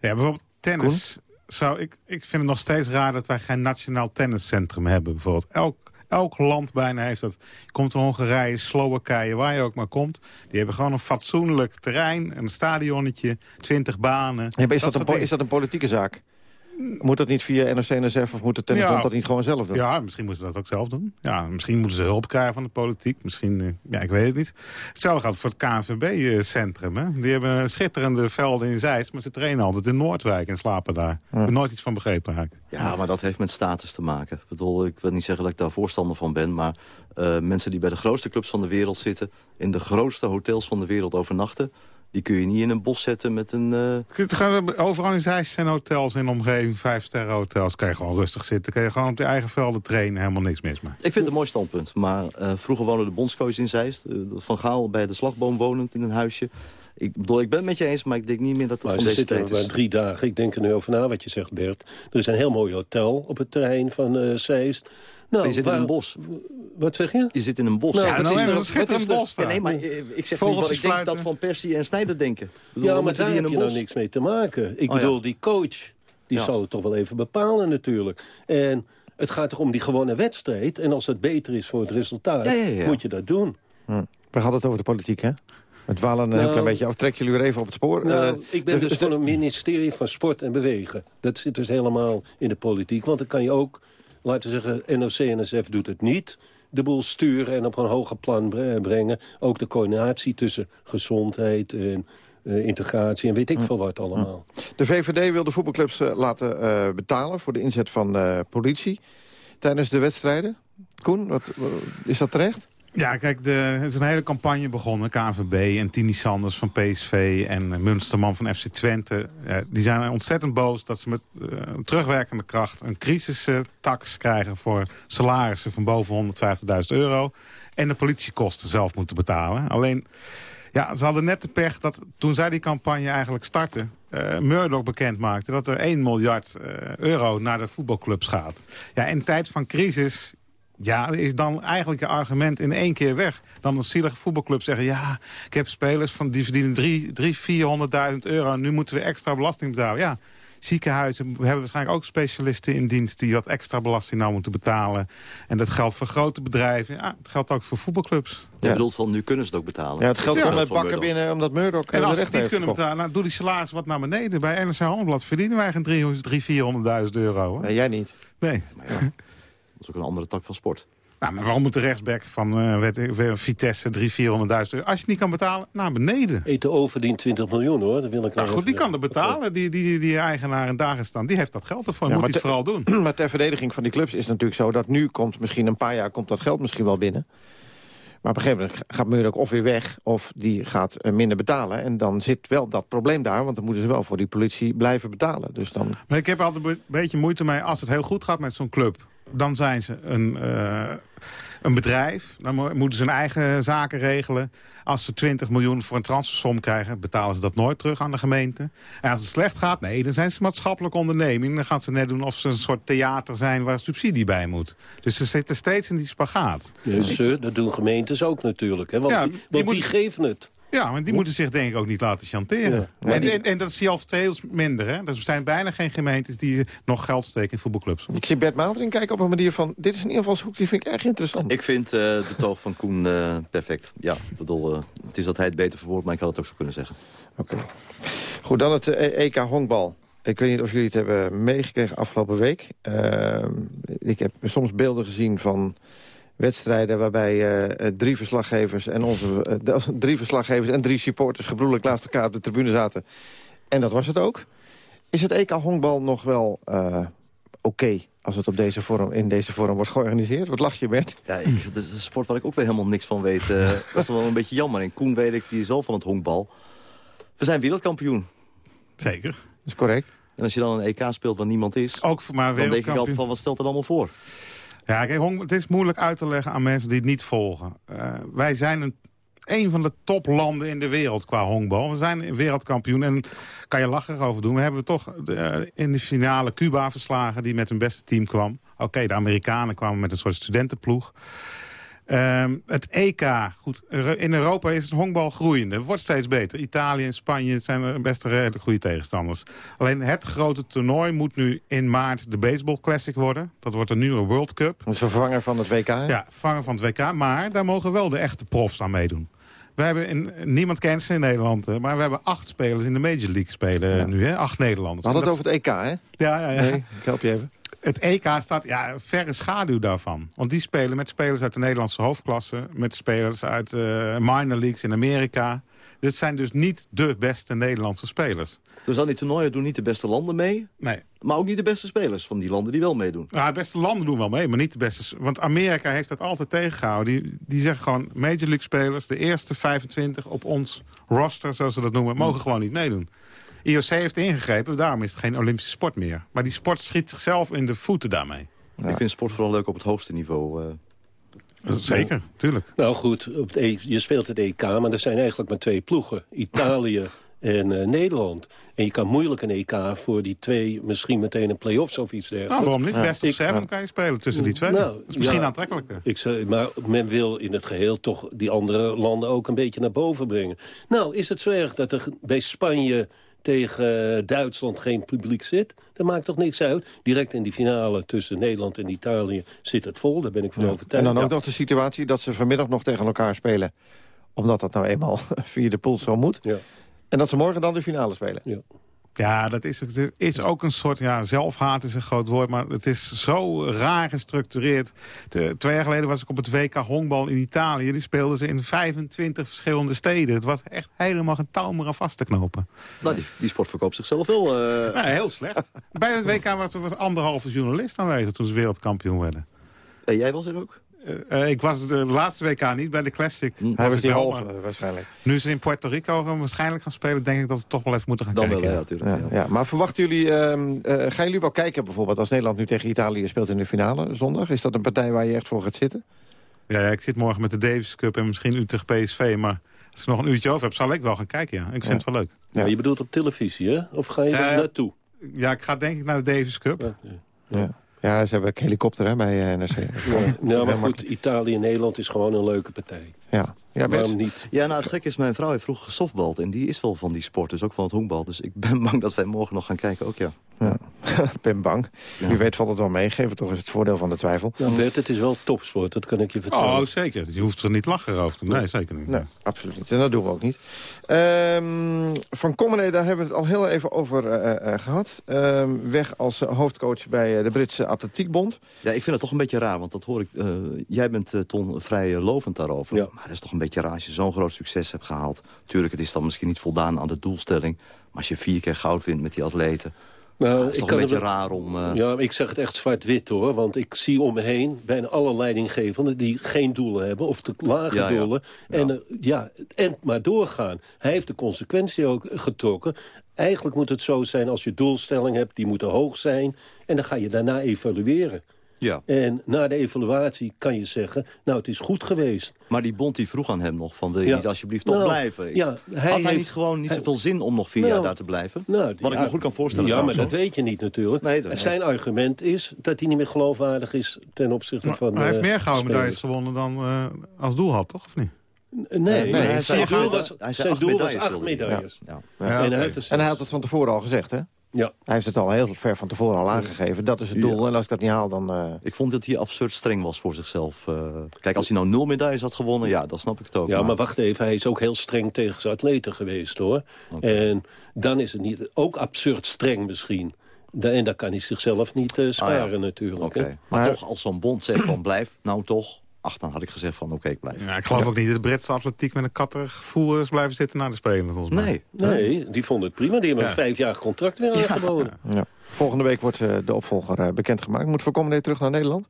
[SPEAKER 15] Ja, bijvoorbeeld tennis. Zou, ik, ik vind het nog steeds raar dat wij geen nationaal tenniscentrum hebben. Bijvoorbeeld. Elk, elk land bijna heeft dat. Je komt in Hongarije, Slowakije, waar je ook maar komt. Die hebben gewoon een fatsoenlijk terrein, een stadionnetje, 20 banen.
[SPEAKER 11] Ja, is, dat een, is dat een politieke zaak? Moet dat niet via NOC-NSF of moet de tennisbond
[SPEAKER 15] Ja.
[SPEAKER 11] dat niet gewoon zelf doen?
[SPEAKER 15] Ja, misschien moeten ze dat ook zelf doen. Ja, misschien moeten ze hulp krijgen van de politiek. Misschien, eh, ja, ik weet het niet. Hetzelfde geldt voor het KNVB-centrum. hè. Die hebben schitterende velden in Zeist, maar ze trainen altijd in Noordwijk en slapen daar. Ik heb nooit iets van begrepen eigenlijk.
[SPEAKER 19] Ja, maar dat heeft met status te maken. Ik bedoel, ik wil niet zeggen dat ik daar voorstander van ben... maar eh, mensen die bij de grootste clubs van de wereld zitten... in de grootste hotels van de wereld overnachten... die kun je niet in een bos zetten met een... eh,
[SPEAKER 15] gewoon- Overal in Zeist zijn hotels in de omgeving, vijf sterren hotels. Kan je gewoon rustig zitten. Kan je gewoon op je eigen velden trainen, helemaal niks mis mee.
[SPEAKER 19] Ik vind het een mooi standpunt. Maar eh, vroeger wonen de bondscoach in Zeist. eh, van Gaal bij de slagboom wonend in een huisje. Ik bedoel, ik ben het met je eens, maar ik denk niet meer dat het
[SPEAKER 16] Maar
[SPEAKER 19] van deze
[SPEAKER 16] zitten
[SPEAKER 19] tijd
[SPEAKER 16] er maar
[SPEAKER 19] is.
[SPEAKER 16] drie dagen. Ik denk er nu over na wat je zegt, Bert. Er is een heel mooi hotel op het terrein van eh Zeist. Nou,
[SPEAKER 19] je zit in een bos.
[SPEAKER 16] Wat zeg je?
[SPEAKER 19] Je zit in een bos.
[SPEAKER 16] Nou,
[SPEAKER 19] Ja, nou,
[SPEAKER 16] is
[SPEAKER 19] en dat is
[SPEAKER 16] wat is
[SPEAKER 19] schitterend
[SPEAKER 16] er-
[SPEAKER 19] bos. Ja, nee, maar eh, ik zeg
[SPEAKER 15] Vogels
[SPEAKER 19] niet wat ik denk dat Van Persie en Snijder denken. Ik bedoel,
[SPEAKER 16] Ja, maar daar
[SPEAKER 19] die
[SPEAKER 16] heb je
[SPEAKER 19] een
[SPEAKER 16] nou niks mee te maken. Ik
[SPEAKER 19] Oh, ja.
[SPEAKER 16] bedoel, die coach, die
[SPEAKER 19] Ja.
[SPEAKER 16] zal het toch wel even bepalen natuurlijk. En het gaat toch om die gewone wedstrijd. En als het beter is voor het resultaat,
[SPEAKER 11] Ja, ja, ja.
[SPEAKER 16] moet je dat doen.
[SPEAKER 11] Hm. We hadden het over de politiek, hè? Het dwalen een heel
[SPEAKER 16] Nou,
[SPEAKER 11] klein beetje af. Trek jullie weer even op het spoor.
[SPEAKER 16] Nou,
[SPEAKER 11] Eh,
[SPEAKER 16] ik ben
[SPEAKER 11] de-
[SPEAKER 16] dus
[SPEAKER 11] de-
[SPEAKER 16] van een ministerie van Sport en Bewegen. Dat zit dus helemaal in de politiek. Want dan kan je ook, laten we zeggen, NOC-NSF doet het niet... de boel sturen en op een hoger plan bre- brengen. Ook de coördinatie tussen gezondheid en eh, integratie en weet ik veel wat allemaal.
[SPEAKER 11] De VVD wil de voetbalclubs eh, laten eh, betalen voor de inzet van eh, politie tijdens de wedstrijden. Koen, wat- is dat terecht?
[SPEAKER 15] Ja, kijk, er is een hele campagne begonnen. KNVB en Tini Sanders van PSV en eh, Munsterman van FC Twente. Die zijn ontzettend boos dat ze met eh, terugwerkende kracht... een crisistax krijgen voor salarissen van boven 150.000 euro. En de politiekosten zelf moeten betalen. Alleen, ja, ze hadden net de pech dat toen zij die campagne eigenlijk startten... eh Murdoch bekend maakte dat er 1 miljard euro naar de voetbalclubs gaat. Ja, in tijd van crisis ja, is dan eigenlijk je argument in één keer weg. Dan een zielige voetbalclub zeggen... ja, ik heb spelers van die verdienen 3, 400.000 euro... en nu moeten we extra belasting betalen. Ja, ziekenhuizen hebben waarschijnlijk ook specialisten in dienst... die wat extra belasting nou moeten betalen. En dat geldt voor grote bedrijven. Ja, het geldt ook voor voetbalclubs.
[SPEAKER 19] Je bedoelt van, nu kunnen ze het ook betalen.
[SPEAKER 11] Ja, het geld
[SPEAKER 19] Ja.
[SPEAKER 11] met bakken
[SPEAKER 19] Murdoch.
[SPEAKER 11] binnen omdat Murdoch eh,
[SPEAKER 15] En
[SPEAKER 11] de
[SPEAKER 15] als ze het niet kunnen
[SPEAKER 11] gekocht.
[SPEAKER 15] betalen... Nou, doe die salaris wat naar beneden. Bij NRC Handelsblad verdienen wij geen 300, 400.000 euro. Hoor.
[SPEAKER 11] Nee, jij niet.
[SPEAKER 15] Nee.
[SPEAKER 19] Dat is ook een andere tak van sport.
[SPEAKER 15] Nou, maar waarom moet de rechtsback van eh, veel, Vitesse 300, 400.000 euro? Als je het niet kan betalen, naar beneden.
[SPEAKER 16] Eten overdient 20 miljoen hoor, dat wil ik
[SPEAKER 15] Nou
[SPEAKER 16] nog
[SPEAKER 15] goed, die kan er betalen. Die, die, die eigenaar in Dagestan, die heeft dat geld ervoor.
[SPEAKER 11] Ja,
[SPEAKER 15] moet hij het vooral doen.
[SPEAKER 11] Maar ter verdediging van die clubs is het natuurlijk zo... dat nu komt misschien een paar jaar komt dat geld misschien wel binnen. Maar op een gegeven moment gaat Murdoch of weer weg... of die gaat eh, minder betalen. En dan zit wel dat probleem daar... want dan moeten ze wel voor die politie blijven betalen. Dus dan...
[SPEAKER 15] Maar ik heb altijd een beetje moeite mee als het heel goed gaat met zo'n club. Dan zijn ze een, eh, een bedrijf. Dan mo- moeten ze hun eigen zaken regelen. Als ze 20 miljoen voor een transfersom krijgen... betalen ze dat nooit terug aan de gemeente. En als het slecht gaat, nee, dan zijn ze maatschappelijke onderneming. Dan gaan ze net doen of ze een soort theater zijn... waar subsidie bij moet. Dus ze zitten steeds in die spagaat.
[SPEAKER 16] Dus eh, dat doen gemeentes ook natuurlijk. Hè? Want,
[SPEAKER 15] Ja,
[SPEAKER 16] die,
[SPEAKER 15] die
[SPEAKER 16] want die
[SPEAKER 15] moeten-
[SPEAKER 16] geven het.
[SPEAKER 15] Ja, maar die moeten zich denk ik ook niet laten chanteren.
[SPEAKER 16] Ja.
[SPEAKER 15] En, en, en dat zie je al steeds minder. Hè? Dus er zijn bijna geen gemeentes die nog geld steken in voetbalclubs.
[SPEAKER 11] Ik zie Bert Maaldering kijken op een manier van... dit is een invalshoek, die vind ik erg interessant.
[SPEAKER 19] Ik vind eh, de toog van Koen eh, perfect. Ja, ik bedoel, eh, het is dat hij het beter verwoordt, maar ik had het ook zo kunnen zeggen.
[SPEAKER 11] Oké. Goed, dan het EK honkbal. Ik weet niet of jullie het hebben meegekregen afgelopen week. Ehm, ik heb soms beelden gezien van wedstrijden waarbij eh, eh, drie verslaggevers en onze eh, drie verslaggevers en drie supporters gebroedelijk naast elkaar op de tribune zaten. En dat was het ook. Is het EK honkbal nog wel eh, oké als het op deze vorm, in deze vorm wordt georganiseerd? Wat lach je, Bert?
[SPEAKER 19] Ja, ik, dat is een sport waar ik ook weer helemaal niks van weet. Dat is wel een beetje jammer. En Koen weet ik, die is wel van het honkbal. We zijn wereldkampioen.
[SPEAKER 15] Zeker.
[SPEAKER 11] Dat is correct.
[SPEAKER 19] En als je dan een EK speelt waar niemand is...
[SPEAKER 15] Ook voor maar
[SPEAKER 19] dan denk ik
[SPEAKER 15] wereldkampioen.
[SPEAKER 19] altijd van, wat stelt er allemaal voor?
[SPEAKER 15] Ja, kijk, het is moeilijk uit te leggen aan mensen die het niet volgen. Eh, wij zijn een, een van de toplanden in de wereld qua honkbal. We zijn wereldkampioen en kan je lacherig over doen. We hebben toch eh, in de finale Cuba verslagen die met hun beste team kwam. Oké, de Amerikanen kwamen met een soort studentenploeg. Ehm, het EK, goed, in Europa is het honkbal groeiende. Het wordt steeds beter. Italië en Spanje zijn er best redelijk goede tegenstanders. Alleen het grote toernooi moet nu in maart de Baseball Classic worden. Dat wordt een nieuwe World Cup.
[SPEAKER 11] Dat is een vervanger van het WK, hè?
[SPEAKER 15] Ja, vervanger van het WK. Maar daar mogen wel de echte profs aan meedoen. We hebben in, niemand kent ze in Nederland, hè, maar we hebben acht spelers in de Major League spelen nu. Hè? Acht Nederlanders.
[SPEAKER 11] We hadden het over het EK, hè?
[SPEAKER 15] Ja, ja, ja.
[SPEAKER 11] Nee, ik help je even.
[SPEAKER 15] Het EK staat ja, verre schaduw daarvan. Want die spelen met spelers uit de Nederlandse hoofdklasse... met spelers uit eh, minor leagues in Amerika. Dit zijn dus niet de beste Nederlandse spelers.
[SPEAKER 19] Dus aan die toernooien doen niet de beste landen mee.
[SPEAKER 15] Nee.
[SPEAKER 19] Maar ook niet de beste spelers van die landen die wel meedoen.
[SPEAKER 15] Nou, de beste landen doen wel mee, maar niet de beste. Want Amerika heeft dat altijd tegengehouden. Die, die zeggen gewoon, Major League spelers... de eerste 25 op ons roster, zoals ze dat noemen... mogen gewoon niet meedoen. IOC heeft ingegrepen, daarom is het geen Olympische sport meer. Maar die sport schiet zichzelf in de voeten daarmee.
[SPEAKER 19] Ik vind sport vooral leuk op het hoogste niveau. eh.
[SPEAKER 15] Zeker, tuurlijk.
[SPEAKER 16] Nou goed, op het E- je speelt het EK, maar er zijn eigenlijk maar twee ploegen. Italië en eh, Nederland. En je kan moeilijk een EK voor die twee, misschien meteen een play-offs of iets dergelijks.
[SPEAKER 15] Nou, waarom niet? Best of
[SPEAKER 16] Ik-
[SPEAKER 15] seven kan je spelen tussen die twee.
[SPEAKER 16] Nou,
[SPEAKER 15] dat is misschien
[SPEAKER 16] ja,
[SPEAKER 15] aantrekkelijker.
[SPEAKER 16] Ik zei, maar men wil in het geheel toch die andere landen ook een beetje naar boven brengen. Nou, is het zo erg dat er bij Spanje tegen Duitsland geen publiek zit? Dat maakt toch niks uit? Direct in die finale tussen Nederland en Italië zit het vol. Daar ben ik van overtuigd.
[SPEAKER 11] En dan ook
[SPEAKER 16] Ja.
[SPEAKER 11] nog de situatie dat ze vanmiddag nog tegen elkaar spelen. Omdat dat nou eenmaal via de pool zo moet. En dat ze morgen dan de finale spelen.
[SPEAKER 15] Ja, dat is, het is ook een soort, ja, zelfhaat is een groot woord, maar het is zo raar gestructureerd. De- twee jaar geleden was ik op het WK honkbal in Italië. Die speelden ze in 25 verschillende steden. Het was echt helemaal geen touw meer aan vast te knopen.
[SPEAKER 19] Nou, die, die sport verkoopt zichzelf wel. eh.
[SPEAKER 15] Nee, heel slecht. Bij het WK was er was anderhalve journalist aanwezig toen ze wereldkampioen werden.
[SPEAKER 19] En jij was er ook?
[SPEAKER 15] Eh, eh, ik was de laatste WK niet bij de Classic.
[SPEAKER 11] Hij was die
[SPEAKER 15] wel,
[SPEAKER 11] halve
[SPEAKER 15] maar
[SPEAKER 11] eh, waarschijnlijk.
[SPEAKER 15] Nu ze in Puerto Rico gaan waarschijnlijk gaan spelen... denk ik dat we toch wel even moeten gaan
[SPEAKER 19] Dan wel,
[SPEAKER 15] kijken.
[SPEAKER 19] ja, natuurlijk.
[SPEAKER 11] Ja, ja. Maar verwachten jullie, ehm, eh, gaan jullie wel kijken bijvoorbeeld... als Nederland nu tegen Italië speelt in de finale zondag? Is dat een partij waar je echt voor gaat zitten?
[SPEAKER 15] Ja, ja, ik zit morgen met de Davis Cup en misschien Utrecht PSV. Maar als ik nog een uurtje over heb, zal ik wel gaan kijken. Ja. Ik vind het wel leuk.
[SPEAKER 16] Maar je bedoelt op televisie, hè? Of ga je daar naartoe?
[SPEAKER 15] Ja, ik ga denk ik naar de Davis Cup.
[SPEAKER 11] Ja. Ja, ze hebben een helikopter hè, bij eh, NRC.
[SPEAKER 16] Nou, maar goed, Italië en Nederland is gewoon een leuke partij.
[SPEAKER 11] Ja, ja
[SPEAKER 16] Waarom niet?
[SPEAKER 19] Ja, nou, het gek is, mijn vrouw heeft vroeger gesoftbald. En die is wel van die sport, dus ook van het honkbal. Dus ik ben bang dat wij morgen nog gaan kijken ook, ja.
[SPEAKER 11] Ja. Ik ben bang. Wie weet valt het wel mee. Geef het toch eens het voordeel van de twijfel.
[SPEAKER 16] Bert, het is wel topsport, dat kan ik je vertellen.
[SPEAKER 15] Oh, zeker. Je hoeft er niet lachen over te doen. Nee, zeker niet.
[SPEAKER 11] Nee, absoluut niet. En dat doen we ook niet. Ehm, van Commenee, daar hebben we het al heel even over eh, eh, gehad. Ehm, weg als eh, hoofdcoach bij eh, de Britse Atletiekbond.
[SPEAKER 19] Ja, ik vind het toch een beetje raar, want dat hoor ik... eh, jij bent, eh, Ton, vrij eh, lovend daarover. Maar het is toch een beetje raar als je zo'n groot succes hebt gehaald. Tuurlijk, het is dan misschien niet voldaan aan de doelstelling. Maar als je vier keer goud wint met die atleten...
[SPEAKER 16] Nou,
[SPEAKER 19] het is toch
[SPEAKER 16] kan
[SPEAKER 19] een beetje raar om... eh,
[SPEAKER 16] Ja, ik zeg het echt zwart-wit hoor. Want ik zie om me heen bijna alle leidinggevenden die geen doelen hebben. Of te lage
[SPEAKER 19] Ja, ja.
[SPEAKER 16] doelen. En, eh, ja, en maar doorgaan. Hij heeft de consequentie ook getrokken. Eigenlijk moet het zo zijn als je doelstelling hebt. Die moeten hoog zijn. En dan ga je daarna evalueren.
[SPEAKER 19] Ja.
[SPEAKER 16] En na de evaluatie kan je zeggen, nou het is goed geweest.
[SPEAKER 19] Maar die bond die vroeg aan hem nog van wil je
[SPEAKER 16] Ja.
[SPEAKER 19] niet alsjeblieft toch
[SPEAKER 16] Nou,
[SPEAKER 19] blijven?
[SPEAKER 16] ja,
[SPEAKER 19] Had
[SPEAKER 16] hij
[SPEAKER 19] hij
[SPEAKER 16] heeft-
[SPEAKER 19] niet gewoon niet
[SPEAKER 16] hij-
[SPEAKER 19] zoveel zin om nog vier
[SPEAKER 16] Nou,
[SPEAKER 19] jaar daar te blijven?
[SPEAKER 16] Nou,
[SPEAKER 19] Wat ik
[SPEAKER 16] ja,
[SPEAKER 19] me goed kan voorstellen.
[SPEAKER 16] Ja, maar dat weet je niet natuurlijk.
[SPEAKER 19] Nee, dat-
[SPEAKER 16] Zijn argument is dat hij niet meer geloofwaardig is ten opzichte
[SPEAKER 15] Maar,
[SPEAKER 16] van
[SPEAKER 15] maar hij heeft
[SPEAKER 16] eh,
[SPEAKER 15] meer gouden medailles gewonnen dan eh, als doel had, toch? Of niet?
[SPEAKER 16] Nee,
[SPEAKER 11] nee, hij
[SPEAKER 16] zijn doel
[SPEAKER 11] acht-
[SPEAKER 16] was,
[SPEAKER 19] hij acht medailles hij.
[SPEAKER 16] hij
[SPEAKER 11] En hij had het van tevoren al gezegd, hè?
[SPEAKER 16] Ja.
[SPEAKER 11] Hij heeft het al heel ver van tevoren al aangegeven. Dat is het doel. En als ik dat niet haal, dan... eh,
[SPEAKER 19] Ik vond dat hij absurd streng was voor zichzelf. eh. kijk, als hij nou nul medailles had gewonnen, ja, dan snap ik het ook.
[SPEAKER 16] Ja, maar wacht even, hij is ook heel streng tegen zijn atleten geweest, hoor. En dan is het niet ook absurd streng misschien. En dan kan hij zichzelf niet eh sparen
[SPEAKER 19] Ah, ja.
[SPEAKER 16] natuurlijk.
[SPEAKER 19] Oké.
[SPEAKER 16] hè.
[SPEAKER 19] Maar, toch, als zo'n bond zegt van blijf, nou toch... ach, dan had ik gezegd van oké, ik blijf.
[SPEAKER 15] Ja, ik geloof ook niet dat de Britse atletiek met een katterig gevoel is blijven zitten na de Spelen. Volgens mij.
[SPEAKER 19] Nee.
[SPEAKER 16] Nee, die vonden het prima. Die hebben
[SPEAKER 15] Ja.
[SPEAKER 16] een vijfjarig contract weer aangeboden.
[SPEAKER 11] Ja. Volgende week wordt eh, de opvolger eh, bekendgemaakt. Moet Van Commenday terug naar Nederland?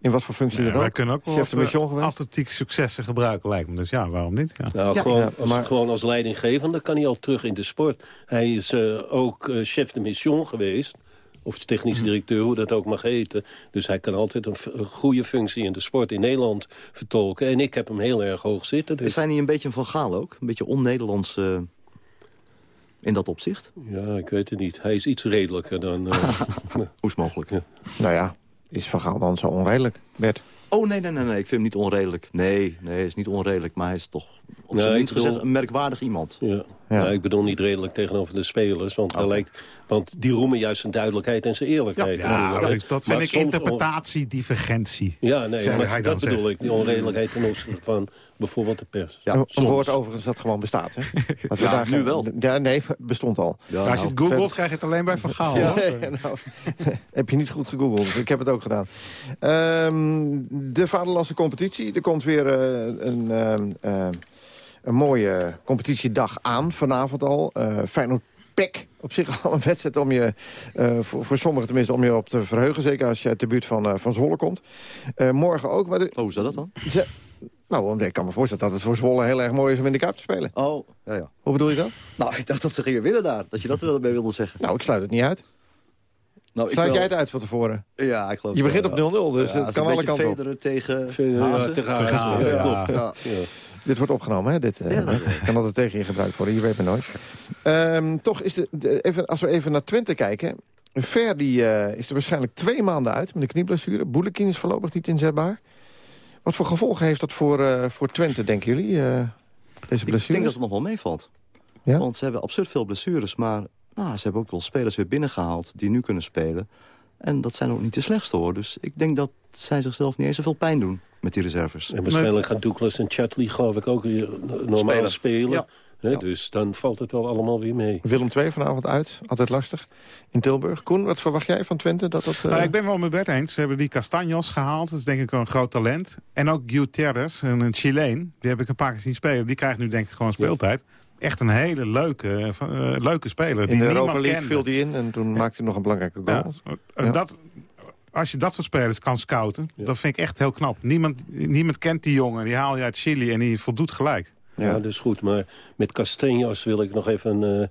[SPEAKER 11] In wat voor functie
[SPEAKER 15] Ja,
[SPEAKER 11] dan ook?
[SPEAKER 15] wij kunnen ook wel
[SPEAKER 11] Chef de
[SPEAKER 15] wat,
[SPEAKER 11] mission
[SPEAKER 15] eh,
[SPEAKER 11] geweest?
[SPEAKER 15] atletiek successen gebruiken, lijkt me. Dus ja, waarom niet? Ja.
[SPEAKER 16] Nou,
[SPEAKER 11] Ja,
[SPEAKER 16] gewoon,
[SPEAKER 11] ja,
[SPEAKER 16] als,
[SPEAKER 11] maar-
[SPEAKER 16] gewoon als leidinggevende kan hij al terug in de sport. Hij is eh, ook eh, chef de mission geweest. Of technisch
[SPEAKER 11] Mhm.
[SPEAKER 16] directeur, hoe dat ook mag heten. Dus hij kan altijd een, goede functie in de sport in Nederland vertolken. En ik heb hem heel erg hoog zitten. Dus.
[SPEAKER 19] Is hij niet een beetje een Van Gaal ook? Een beetje on-Nederlands eh, in dat opzicht?
[SPEAKER 16] Ja, ik weet het niet. Hij is iets redelijker dan... eh,
[SPEAKER 19] Hoe is het mogelijk?
[SPEAKER 11] Nou ja, is Van Gaal dan zo onredelijk, Bert?
[SPEAKER 19] Oh, nee, nee, nee, nee. Ik vind hem niet onredelijk. Nee, nee, hij is niet onredelijk, maar hij is toch op zijn gezegd
[SPEAKER 16] bedoel-
[SPEAKER 19] een merkwaardig iemand.
[SPEAKER 16] Ja. Nou, ik bedoel niet redelijk tegenover de spelers. Want, hij lijkt, want die roemen juist zijn duidelijkheid en zijn eerlijkheid.
[SPEAKER 15] Ja, dat vind ik
[SPEAKER 16] soms
[SPEAKER 15] interpretatie, divergentie.
[SPEAKER 16] Ja, nee, maar
[SPEAKER 15] hij
[SPEAKER 16] dat bedoel
[SPEAKER 15] zegt.
[SPEAKER 16] ik. Die onredelijkheid ten opzichte van bijvoorbeeld de pers.
[SPEAKER 11] een, een woord overigens dat gewoon bestaat. Hè? Dat we
[SPEAKER 19] Ja,
[SPEAKER 11] daar
[SPEAKER 19] nu wel.
[SPEAKER 11] Ja, nee, het bestond al.
[SPEAKER 15] Maar als je het googelt, krijg je het alleen bij Van Gaal.
[SPEAKER 11] Ja, nee, nou, heb je niet goed gegoogeld. Ik heb het ook gedaan. Ehm, de vaderlandse competitie. Er komt weer eh, een, ehm, eh, een mooie competitiedag aan. Vanavond al. Eh Feyenoord Pek. Op zich al een wedstrijd om je, eh, voor, voor sommigen tenminste, om je op te verheugen. Zeker als je uit de buurt van, van Zwolle komt. Eh, morgen ook. Maar de,
[SPEAKER 19] Oh, hoe zou dat dan?
[SPEAKER 11] ze- nou, ik kan me voorstellen dat het voor Zwolle heel erg mooi is om in de Kuip te spelen.
[SPEAKER 19] Oh, ja, ja.
[SPEAKER 11] Hoe bedoel je dat?
[SPEAKER 19] Nou, ik dacht dat ze gingen winnen daar. Dat je dat wel mee wilde zeggen.
[SPEAKER 11] Nou, ik sluit het niet uit.
[SPEAKER 19] Nou, ik
[SPEAKER 11] Sluit
[SPEAKER 19] wel-
[SPEAKER 11] jij het uit van tevoren?
[SPEAKER 19] Ja, ik geloof
[SPEAKER 11] Je begint
[SPEAKER 19] wel,
[SPEAKER 11] op
[SPEAKER 19] ja.
[SPEAKER 11] 0-0, dus
[SPEAKER 19] Ja,
[SPEAKER 11] het kan alle kanten op.
[SPEAKER 19] Tegen
[SPEAKER 16] ja,
[SPEAKER 19] Hazen.
[SPEAKER 16] tegen
[SPEAKER 19] Ja,
[SPEAKER 16] Hazen,
[SPEAKER 19] ja,
[SPEAKER 16] ja,
[SPEAKER 19] klopt.
[SPEAKER 16] ja.
[SPEAKER 19] Ja.
[SPEAKER 11] Dit wordt opgenomen, hè? Dit eh, kan altijd tegen je gebruikt worden. Je weet maar nooit. Ehm, toch is de, de- even, als we even naar Twente kijken. Ver die, eh, is er waarschijnlijk twee maanden uit met een knieblessure. Boelekin is voorlopig niet inzetbaar. Wat voor gevolgen heeft dat voor, eh, voor Twente, denken jullie? eh, deze
[SPEAKER 19] Ik
[SPEAKER 11] blessure?
[SPEAKER 19] denk dat het nog wel meevalt.
[SPEAKER 11] Ja?
[SPEAKER 19] Want ze hebben absurd veel blessures. Maar nou, ze hebben ook wel spelers weer binnengehaald die nu kunnen spelen. En dat zijn ook niet de slechtste hoor. Dus ik denk dat zij zichzelf niet eens zoveel pijn doen met die reserves.
[SPEAKER 16] En waarschijnlijk gaan Douglas en Chatley geloof ik ook weer normaal
[SPEAKER 19] Spelen.
[SPEAKER 16] spelen.
[SPEAKER 19] Ja.
[SPEAKER 16] Hè, Dus dan valt het wel allemaal weer mee.
[SPEAKER 11] Willem II vanavond uit, altijd lastig. In Tilburg. Koen, wat verwacht jij van Twente? Dat dat, eh,
[SPEAKER 15] Nou, ik ben wel met Bert eens. Ze hebben die Castanjos gehaald. Dat is denk ik wel een groot talent. En ook Gutierrez, een, een Chileen. Die heb ik een paar keer zien spelen. Die krijgt nu denk ik gewoon speeltijd. Echt een hele leuke, eh, eh, leuke speler.
[SPEAKER 11] in
[SPEAKER 15] die
[SPEAKER 11] de
[SPEAKER 15] niemand
[SPEAKER 11] Europa League
[SPEAKER 15] kende.
[SPEAKER 11] viel die in en toen maakte hij nog een belangrijke goal.
[SPEAKER 15] Ja, eh,
[SPEAKER 11] Ja.
[SPEAKER 15] Dat, als je dat soort spelers kan scouten, dat vind ik echt heel knap. Niemand, niemand kent die jongen. Die haal je uit Chili en die voldoet gelijk.
[SPEAKER 16] Ja. dat is goed. Maar met Castanjos wil ik nog even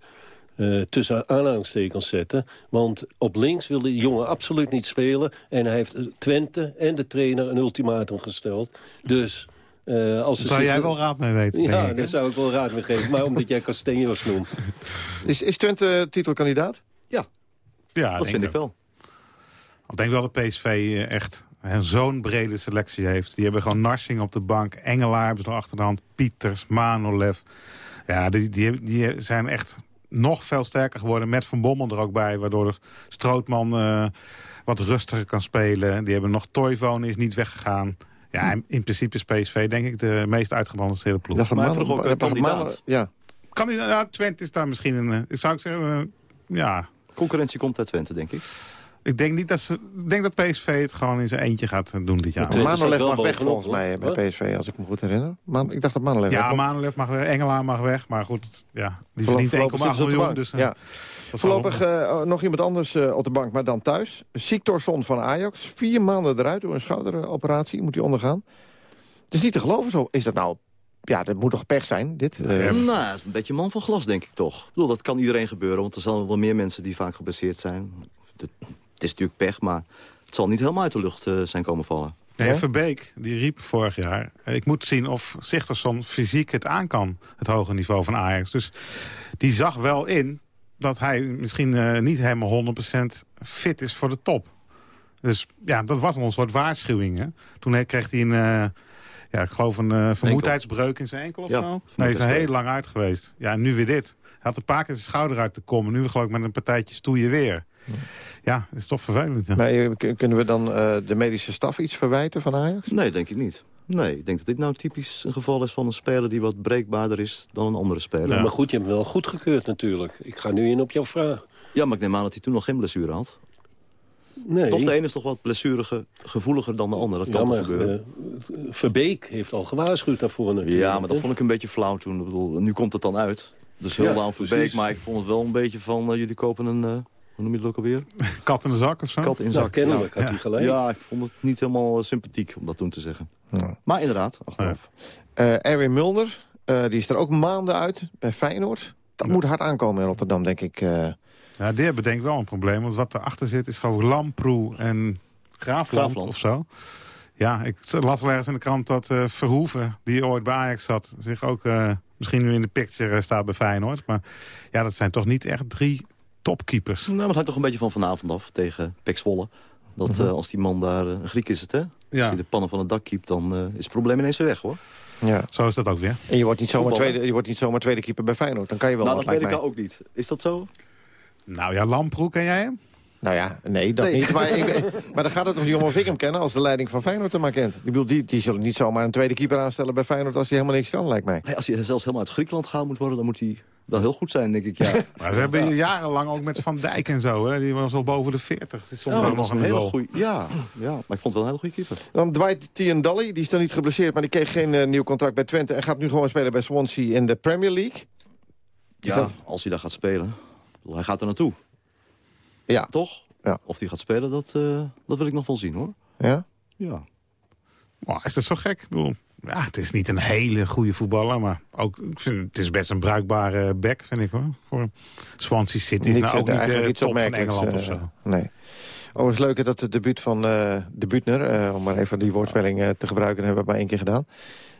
[SPEAKER 16] eh, eh, tussen aanhalingstekens zetten. Want op links wil die jongen absoluut niet spelen. En hij heeft Twente en de trainer een ultimatum gesteld. Dus... eh, als ze
[SPEAKER 15] Daar zou jij wel raad mee weten,
[SPEAKER 16] Ja,
[SPEAKER 15] ik,
[SPEAKER 16] daar zou ik wel raad mee geven. Maar omdat jij Castanjos noemt.
[SPEAKER 11] Is, is Twente titelkandidaat?
[SPEAKER 19] Ja,
[SPEAKER 15] Ja,
[SPEAKER 19] dat
[SPEAKER 15] denk
[SPEAKER 19] vind
[SPEAKER 15] ik
[SPEAKER 19] wel.
[SPEAKER 15] Ik denk wel dat PSV echt zo'n brede selectie heeft. Die hebben gewoon Narsing op de bank. Engelaar hebben ze nog achter de hand. Pieters, Manolev. Ja, die, die, die zijn echt nog veel sterker geworden. Met Van Bommel er ook bij. Waardoor Strootman eh, wat rustiger kan spelen. Die hebben nog Toivonen is niet weggegaan. Ja, in, in principe is PSV denk ik de meest uitgebalanceerde ploeg.
[SPEAKER 11] Dat van
[SPEAKER 19] Maar vroeg ook een
[SPEAKER 11] dat van
[SPEAKER 19] kandidaat.
[SPEAKER 11] Ja.
[SPEAKER 15] Kandidaat, ja, Twente is daar misschien een... eh, zou ik zeggen, eh, ja...
[SPEAKER 19] Concurrentie komt uit Twente, denk ik.
[SPEAKER 15] Ik denk, niet dat ze, ik denk dat PSV het gewoon in zijn eentje gaat doen dit jaar.
[SPEAKER 11] Manolev
[SPEAKER 16] wel
[SPEAKER 11] mag weg volgens mij
[SPEAKER 16] hoor.
[SPEAKER 11] bij PSV, als ik me goed herinner. Maar ik dacht dat Manolev
[SPEAKER 15] Ja. Manolev mag weg, Engelaar mag weg. Maar goed, ja, die verdient 1,8
[SPEAKER 11] voorlopig zitten ze op de
[SPEAKER 15] miljoen. Dus, eh,
[SPEAKER 11] ja. Voorlopig eh, nog iemand anders eh, op de bank, maar dan thuis. Siktorsson van Ajax. Vier maanden eruit door een schouderoperatie moet hij ondergaan. Het is niet te geloven zo. Is dat nou... Ja, dat moet toch pech zijn, dit? Eh,
[SPEAKER 19] Nou, dat is een beetje man van glas, denk ik toch. Ik bedoel, dat kan iedereen gebeuren, want er zijn wel meer mensen die vaak geblesseerd zijn. Het is natuurlijk pech, maar het zal niet helemaal uit de lucht eh, zijn komen vallen.
[SPEAKER 15] Nee? Verbeek, die riep vorig jaar... eh, ik moet zien of Sigtersson fysiek het aan kan, het hoge niveau van Ajax. Dus die zag wel in dat hij misschien eh, niet helemaal 100% fit is voor de top. Dus ja, dat was een soort waarschuwing. Hè? Toen kreeg hij een, eh, ja, ik geloof een vermoeidheidsbreuk in zijn enkel of
[SPEAKER 19] Ja,
[SPEAKER 15] zo. Nee, hij is er heel lang uit geweest. Ja, en nu weer dit. Hij had een paar keer zijn schouder uit te komen. Nu geloof ik met een partijtje stoeien weer. Ja, dat is toch vervelend. Ja.
[SPEAKER 11] Maar eh, kunnen we dan eh, de medische staf iets verwijten van Ajax?
[SPEAKER 19] Nee, denk ik niet. Nee, ik denk dat dit nou typisch een geval is van een speler die wat breekbaarder is dan een andere speler.
[SPEAKER 16] Ja, maar goed, je hebt hem wel goedgekeurd natuurlijk. Ik ga nu in op jouw vraag.
[SPEAKER 19] Ja, maar ik neem aan dat hij toen nog geen blessure had.
[SPEAKER 16] Nee.
[SPEAKER 19] Toch, de ene is toch wat blessurige, gevoeliger dan de andere. Dat kan
[SPEAKER 16] Ja,
[SPEAKER 19] toch
[SPEAKER 16] maar,
[SPEAKER 19] gebeuren.
[SPEAKER 16] eh, Verbeek heeft al gewaarschuwd daarvoor natuurlijk.
[SPEAKER 19] ja, maar dat vond ik een beetje flauw toen. Ik bedoel, nu komt het dan uit. Dus heel
[SPEAKER 16] Ja,
[SPEAKER 19] Verbeek,
[SPEAKER 16] precies.
[SPEAKER 19] maar ik vond het wel een beetje van... jullie kopen een, eh, hoe noem je het ook alweer?
[SPEAKER 15] Kat in de zak of zo?
[SPEAKER 19] Kat in
[SPEAKER 16] Ja,
[SPEAKER 19] zak.
[SPEAKER 16] kennelijk had
[SPEAKER 19] ja.
[SPEAKER 16] hij gelijk.
[SPEAKER 19] Ja, ik vond het niet helemaal eh, sympathiek om dat toen te zeggen.
[SPEAKER 11] Ja.
[SPEAKER 19] Maar inderdaad, achteraf.
[SPEAKER 11] Eh Erwin Mulder, eh, die is er ook maanden uit bij Feyenoord. Dat moet hard aankomen in Rotterdam, denk ik. eh.
[SPEAKER 15] Ja, die hebben denk ik wel een probleem. Want wat erachter zit is gewoon Lamproe en Graafland,
[SPEAKER 19] Graafland.
[SPEAKER 15] of zo. Ja, ik las wel ergens in de krant dat eh, Verhoeven, die ooit bij Ajax zat... zich ook eh, misschien nu in de picture staat bij Feyenoord. Maar ja, dat zijn toch niet echt drie topkeepers.
[SPEAKER 19] Nou, maar het hangt toch een beetje van vanavond af tegen Pek Zwolle. Dat
[SPEAKER 15] Mhm.
[SPEAKER 19] eh, als die man daar, eh, een Griek is het hè? Als hij de pannen van het dak keept, dan eh, is het probleem ineens weer weg hoor.
[SPEAKER 11] Ja.
[SPEAKER 15] Zo is dat ook weer.
[SPEAKER 11] En je wordt, niet zomaar tweede, je wordt niet zomaar tweede keeper bij Feyenoord. Dan kan je wel
[SPEAKER 19] nou,
[SPEAKER 11] wat,
[SPEAKER 19] dat weet ik
[SPEAKER 11] lijkt
[SPEAKER 19] nou
[SPEAKER 11] mij.
[SPEAKER 19] ook niet. Is dat zo?
[SPEAKER 15] Nou ja, Lamproe, ken jij hem?
[SPEAKER 11] Nou ja, nee, dat
[SPEAKER 19] Nee.
[SPEAKER 11] niet. Maar, ik, maar dan gaat het om die jongen of ik hem kennen als de leiding van Feyenoord hem maar kent. Ik bedoel, die, die zullen niet zomaar een tweede keeper aanstellen bij Feyenoord als hij helemaal niks kan, lijkt mij.
[SPEAKER 19] Nee, als hij zelfs helemaal uit Griekenland gehaald moet worden, dan moet hij wel heel goed zijn, denk ik. Ja,
[SPEAKER 15] Maar ze hebben jarenlang ook met Van Dijk en zo. Hè? Die was al boven de 40. Het is soms
[SPEAKER 19] ja,
[SPEAKER 15] ook
[SPEAKER 19] was
[SPEAKER 15] nog
[SPEAKER 19] een hele goede. Ja, ja, maar ik vond het wel een hele goede keeper.
[SPEAKER 11] Dan Dwight Tiendalli, die is dan niet geblesseerd... maar die kreeg geen eh, nieuw contract bij Twente... en gaat nu gewoon spelen bij Swansea in de Premier League.
[SPEAKER 19] Ja,
[SPEAKER 11] dat-
[SPEAKER 19] als hij daar gaat spelen. Hij gaat er naartoe.
[SPEAKER 11] Ja.
[SPEAKER 19] Toch?
[SPEAKER 11] Ja.
[SPEAKER 19] Of hij gaat spelen, dat, eh, dat wil ik nog wel zien hoor.
[SPEAKER 11] Ja?
[SPEAKER 19] Ja.
[SPEAKER 15] Maar is dat zo gek? Ik bedoel, ja, het is niet een hele goede voetballer, maar ook, ik vind, het is best een bruikbare back, vind ik hoor. Voor Swansea City is nou ook
[SPEAKER 11] eh,
[SPEAKER 15] niet
[SPEAKER 11] eigenlijk
[SPEAKER 15] de
[SPEAKER 11] iets
[SPEAKER 15] top van Engeland of
[SPEAKER 11] eh,
[SPEAKER 15] zo.
[SPEAKER 11] Nee. Oh, het is leuk dat het debuut van eh, de Butner... eh, om maar even die woordspeling eh, te gebruiken... dat hebben we maar één keer gedaan.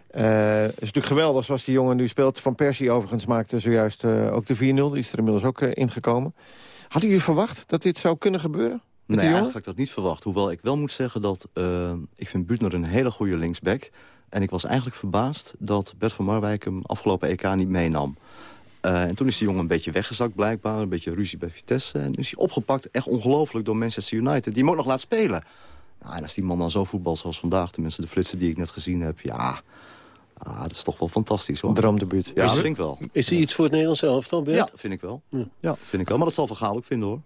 [SPEAKER 11] Eh, het is natuurlijk geweldig zoals die jongen nu speelt. Van Persie overigens maakte zojuist eh, ook de 4-0. Die is er inmiddels ook eh, ingekomen. Hadden jullie verwacht dat dit zou kunnen gebeuren? Met
[SPEAKER 19] Nee,
[SPEAKER 11] die jongen?
[SPEAKER 19] eigenlijk had ik dat niet verwacht. Hoewel ik wel moet zeggen dat eh, ik vind Butner een hele goede linksback. En ik was eigenlijk verbaasd dat Bert van Marwijk hem afgelopen EK niet meenam. Eh, en toen is die jongen een beetje weggezakt blijkbaar. Een beetje ruzie bij Vitesse. En is hij opgepakt, echt ongelooflijk, door Manchester United. Die hem ook nog laat spelen. Nou, en als die man dan zo voetbal zoals vandaag... tenminste de flitsen die ik net gezien heb... ja, ah, dat is toch wel fantastisch hoor.
[SPEAKER 11] Droomdebuut.
[SPEAKER 19] Ja, dat vind ik wel.
[SPEAKER 16] Is hij iets voor het Nederlands elftal, Bert?
[SPEAKER 19] Ja, vind ik wel. Ja, vind ik wel. Maar dat zal Van Gaal ook vinden hoor.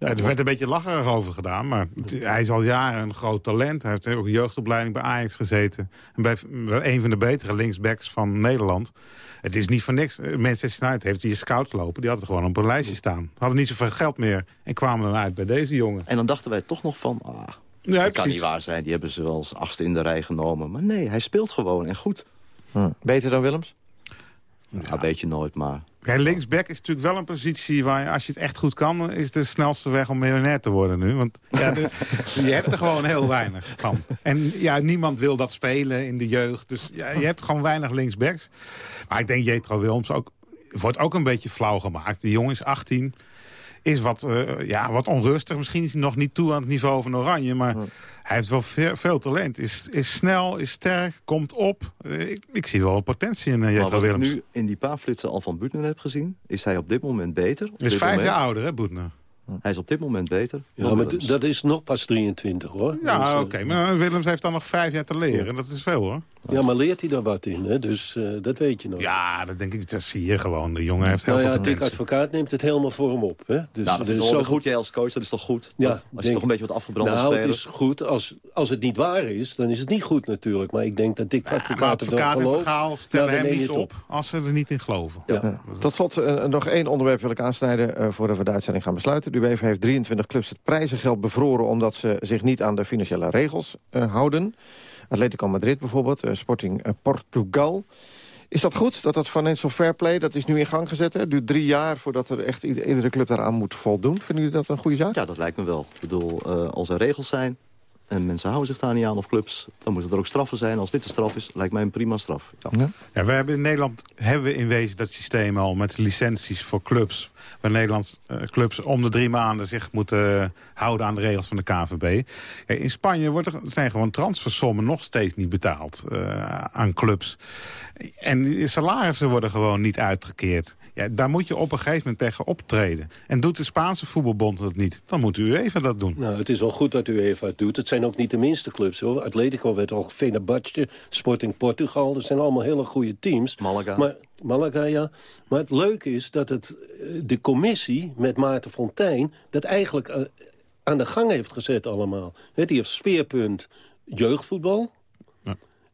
[SPEAKER 15] Ja, er werd een beetje lacherig over gedaan, maar het- hij is al jaren een groot talent. Hij heeft ook een jeugdopleiding bij Ajax gezeten. En bij een van de betere linksbacks van Nederland. Het is niet voor niks. Eh, Manchester United heeft die scouts lopen. Die hadden gewoon op een lijstje staan. Hadden niet zoveel geld meer en kwamen dan uit bij deze jongen.
[SPEAKER 19] En dan dachten wij toch nog van... Ah,
[SPEAKER 15] Ja,
[SPEAKER 19] dat kan
[SPEAKER 15] precies.
[SPEAKER 19] niet waar zijn. Die hebben ze wel als achtste in de rij genomen. Maar nee, hij speelt gewoon en goed.
[SPEAKER 11] Hm. Beter dan Willems?
[SPEAKER 19] Ja, weet je nooit, maar...
[SPEAKER 15] Kijk, linksback is natuurlijk wel een positie waar je, als je het echt goed kan... is de snelste weg om miljonair te worden nu. Want ja, de- je hebt er gewoon heel weinig van. En ja, niemand wil dat spelen in de jeugd. Dus ja, je hebt gewoon weinig linksbacks. Maar ik denk Jetro Wilms ook, wordt ook een beetje flauw gemaakt. Die jongen is 18, is wat, eh, ja, wat onrustig. Misschien is hij nog niet toe aan het niveau van Oranje... maar hij heeft wel veel, veel talent. Is, is snel, is sterk, komt op. Eh, ik, ik zie wel potentie in uh, Jetro
[SPEAKER 19] wat ik
[SPEAKER 15] Willems.
[SPEAKER 19] nu in die paar flitsen al van Butner heb gezien... is hij op dit moment beter.
[SPEAKER 15] Hij is vijf
[SPEAKER 19] moment.
[SPEAKER 15] jaar ouder, hè, Boetner?
[SPEAKER 19] Hij is op dit moment beter.
[SPEAKER 16] Ja, maar
[SPEAKER 19] Willems.
[SPEAKER 16] dat is nog pas 23, hoor.
[SPEAKER 15] Ja,
[SPEAKER 16] Dus,
[SPEAKER 15] oké. Maar Willems heeft dan nog vijf jaar te leren. Dat is veel, hoor.
[SPEAKER 16] Ja, maar leert hij daar wat in, hè? Dus eh, dat weet je nog.
[SPEAKER 15] Ja, dat denk ik. Dat zie je gewoon. De jongen heeft heel
[SPEAKER 16] nou
[SPEAKER 15] veel
[SPEAKER 16] ja,
[SPEAKER 15] potentie.
[SPEAKER 16] Advocaat neemt het helemaal voor hem op. Hè? Dus
[SPEAKER 19] nou, dat is
[SPEAKER 16] zoveel-
[SPEAKER 19] goed. Jij als coach, dat is toch goed?
[SPEAKER 16] Ja,
[SPEAKER 19] Dat- als je toch een beetje wat afgebrande
[SPEAKER 16] Nou,
[SPEAKER 19] speler...
[SPEAKER 16] het is goed. Als, als het niet waar is, dan is het niet goed natuurlijk. Maar ik denk dat Dick
[SPEAKER 15] Maar
[SPEAKER 16] Advocaat het
[SPEAKER 15] advocaat en
[SPEAKER 16] gelooft.
[SPEAKER 15] verhaal stellen
[SPEAKER 16] Nou, dan
[SPEAKER 15] hem niet op als ze er niet in geloven.
[SPEAKER 19] Ja.
[SPEAKER 11] Tot slot eh, nog één onderwerp wil ik aansnijden... eh, voordat we de uitzending gaan besluiten. De UEFA heeft 23 clubs het prijzengeld bevroren... omdat ze zich niet aan de financiële regels eh, houden. Atletico Madrid bijvoorbeeld, eh, Sporting eh, Portugal. Is dat goed, dat dat financial fair play... dat is nu in gang gezet? Hè? Het duurt drie jaar voordat er echt ieder- iedere club daaraan moet voldoen. Vinden jullie dat een goede zaak?
[SPEAKER 19] Ja, dat lijkt me wel. Ik bedoel, eh, als er regels zijn en mensen houden zich daar niet aan of clubs... dan moeten er ook straffen zijn. Als dit de straf is, lijkt mij een prima straf. Ja.
[SPEAKER 15] Ja, we hebben in Nederland hebben we in wezen dat systeem al met licenties voor clubs. Waar Nederlands eh, clubs om de drie maanden zich moeten eh, houden aan de regels van de KVB. Kijk, in Spanje wordt er, zijn gewoon transfersommen nog steeds niet betaald eh, aan clubs. En die salarissen worden gewoon niet uitgekeerd. Ja, daar moet je op een gegeven moment tegen optreden. En doet de Spaanse voetbalbond dat niet, dan moet u even dat doen.
[SPEAKER 16] Nou, het is wel goed dat u even het doet. Het zijn ook niet de minste clubs, hoor. Atletico werd al Fenerbahce, Sporting Portugal. Dat zijn allemaal hele goede teams.
[SPEAKER 19] Malaga.
[SPEAKER 16] Maar, Malaga, ja. Maar het leuke is dat het, eh, de commissie met Maarten Fontijn... dat eigenlijk eh, aan de gang heeft gezet allemaal. He, die heeft speerpunt jeugdvoetbal.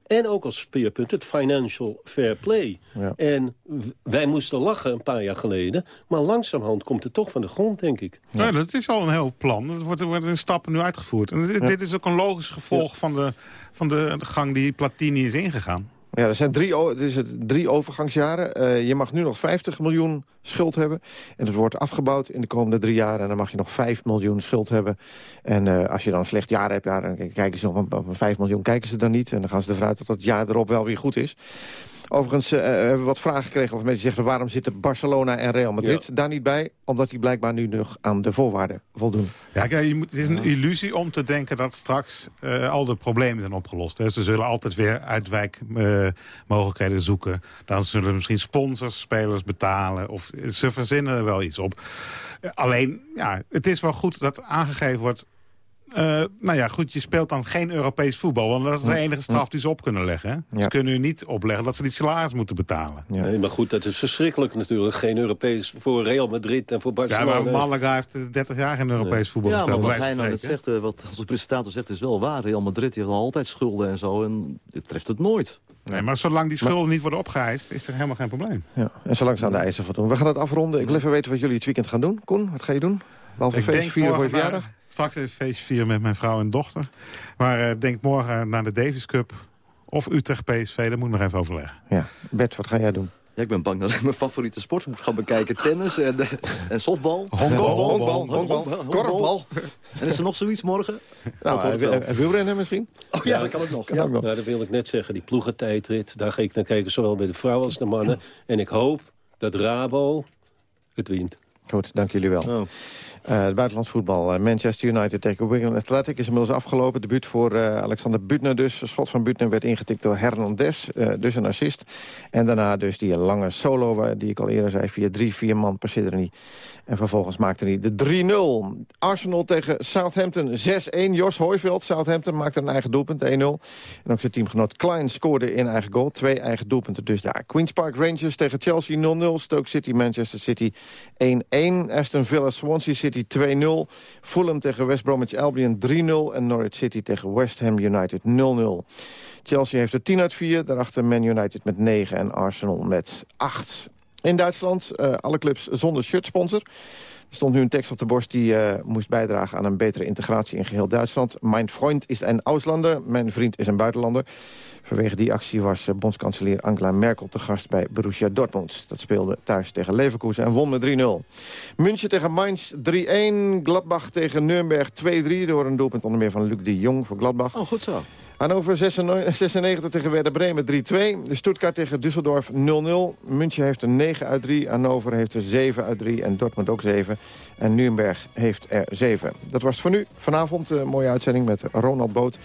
[SPEAKER 16] En ook als speerpunt het financial fair play.
[SPEAKER 11] Ja.
[SPEAKER 16] En wij moesten lachen een paar jaar geleden. Maar langzamerhand komt het toch van de grond, denk ik.
[SPEAKER 15] Ja. dat is al een heel plan. Er wordt, er worden stappen nu uitgevoerd. En dit,
[SPEAKER 16] Ja.
[SPEAKER 15] dit is ook een logisch gevolg van, de, van de gang die Platini is ingegaan.
[SPEAKER 11] Ja, er zijn drie, het is het drie overgangsjaren. Eh, je mag nu nog 50 miljoen schuld hebben. En het wordt afgebouwd in de komende drie jaar. En dan mag je nog 5 miljoen schuld hebben. En eh, als je dan een slecht jaar hebt, ja, dan kijken ze nog op, op 5 miljoen kijken ze dan niet. En dan gaan ze ervan uit dat het jaar erop wel weer goed is. Overigens eh, hebben we wat vragen gekregen of mensen zeggen... waarom zitten Barcelona en Real Madrid daar niet bij? Omdat die blijkbaar nu nog aan de voorwaarden voldoen.
[SPEAKER 15] Ja, kijk, je moet, het is een illusie om te denken dat straks eh, al de problemen zijn opgelost. Hè. Ze zullen altijd weer uitwijkmogelijkheden zoeken. Dan zullen misschien sponsors, spelers betalen. Of ze verzinnen er wel iets op. Eh, alleen, ja, het is wel goed dat aangegeven wordt... eh, nou ja, goed, je speelt dan geen Europees voetbal. Want dat is de enige straf die ze op kunnen leggen. Hè? Ze kunnen u niet opleggen dat ze die salaris moeten betalen.
[SPEAKER 16] Nee, maar goed, dat is verschrikkelijk natuurlijk. Geen Europees voor Real Madrid en voor
[SPEAKER 15] Ja,
[SPEAKER 16] Barcelona.
[SPEAKER 15] maar Malaga heeft eh, 30 jaar geen Europees voetbal
[SPEAKER 19] Ja, maar
[SPEAKER 15] gespeeld.
[SPEAKER 19] wat
[SPEAKER 15] bij
[SPEAKER 19] hij
[SPEAKER 15] wijze
[SPEAKER 19] nou net zegt, eh, wat onze presentator zegt, is wel waar. Real Madrid heeft al altijd schulden en zo. En dit treft het nooit.
[SPEAKER 15] Nee, maar zolang die schulden niet worden opgeëist, is er helemaal geen probleem.
[SPEAKER 11] Ja, en zolang ze aan de eisen voldoen. We gaan het afronden. Ik wil even weten wat jullie het weekend gaan doen. Koen, wat ga je doen? Behalve feest vieren voor je verjaardag?
[SPEAKER 15] Straks even een feestje vieren met mijn vrouw en dochter. Maar eh, denk morgen naar de Davis Cup of Utrecht PSV. Daar moet ik nog even overleggen.
[SPEAKER 11] Ja. Bert, wat ga jij doen?
[SPEAKER 19] Ja, ik ben bang dat ik mijn favoriete sport moet gaan bekijken. Tennis en, eh, en softbal.
[SPEAKER 11] Honkbal, honkbal, Honkbal. korfbal.
[SPEAKER 19] En is er nog zoiets morgen?
[SPEAKER 11] Nou,
[SPEAKER 19] wel.
[SPEAKER 11] en wielrennen misschien?
[SPEAKER 19] Oh ja, dat kan ook nog.
[SPEAKER 11] Kan
[SPEAKER 19] Ja.
[SPEAKER 11] ook nog.
[SPEAKER 16] Nou, dat wil ik net zeggen. Die ploegentijdrit, daar ga ik naar kijken. Zowel bij de vrouwen als de mannen. En ik hoop dat Rabo het wint.
[SPEAKER 11] Goed, dank jullie wel.
[SPEAKER 19] Oh.
[SPEAKER 11] Eh, het buitenlands voetbal. eh, Manchester United tegen Wigan Athletic is inmiddels afgelopen. Debuut voor eh, Alexander Butner dus. Schot van Butner werd ingetikt door Hernandez. dus een assist. En daarna dus die lange solo waar- die ik al eerder zei. Via drie, vier man passeerde hij. En vervolgens maakte hij de 3-0. Arsenal tegen Southampton 6-1. Jos Hooiveld. Southampton maakte een eigen doelpunt 1-0. En ook zijn teamgenoot Klein scoorde in eigen goal. Twee eigen doelpunten dus daar. Queen's Park Rangers tegen Chelsea 0-0. Stoke City Manchester City 1-1. Aston Villa Swansea City 2-0. Fulham tegen West Bromwich Albion 3-0. En Norwich City tegen West Ham United 0-0. Chelsea heeft er 10 uit 4. Daarachter Man United met 9 en Arsenal met 8. In Duitsland eh, alle clubs zonder shirtsponsor. Stond nu een tekst op de borst die eh, moest bijdragen aan een betere integratie in geheel Duitsland. Mijn vriend is een Auslander, mijn vriend is een buitenlander. Vanwege die actie was eh, bondskanselier Angela Merkel te gast bij Borussia Dortmund. Dat speelde thuis tegen Leverkusen en won met 3-0. München tegen Mainz 3-1. Gladbach tegen Nürnberg 2-3 door een doelpunt onder meer van Luc de Jong voor Gladbach.
[SPEAKER 19] Oh, goed zo.
[SPEAKER 11] Hannover 96 tegen Werder Bremen 3-2. De Stuttgart tegen Düsseldorf 0-0. München heeft er 9 uit 3. Hannover heeft er 7 uit 3. En Dortmund ook 7. En Nuremberg heeft er 7. Dat was het voor nu. Vanavond een mooie uitzending met Ronald Boot.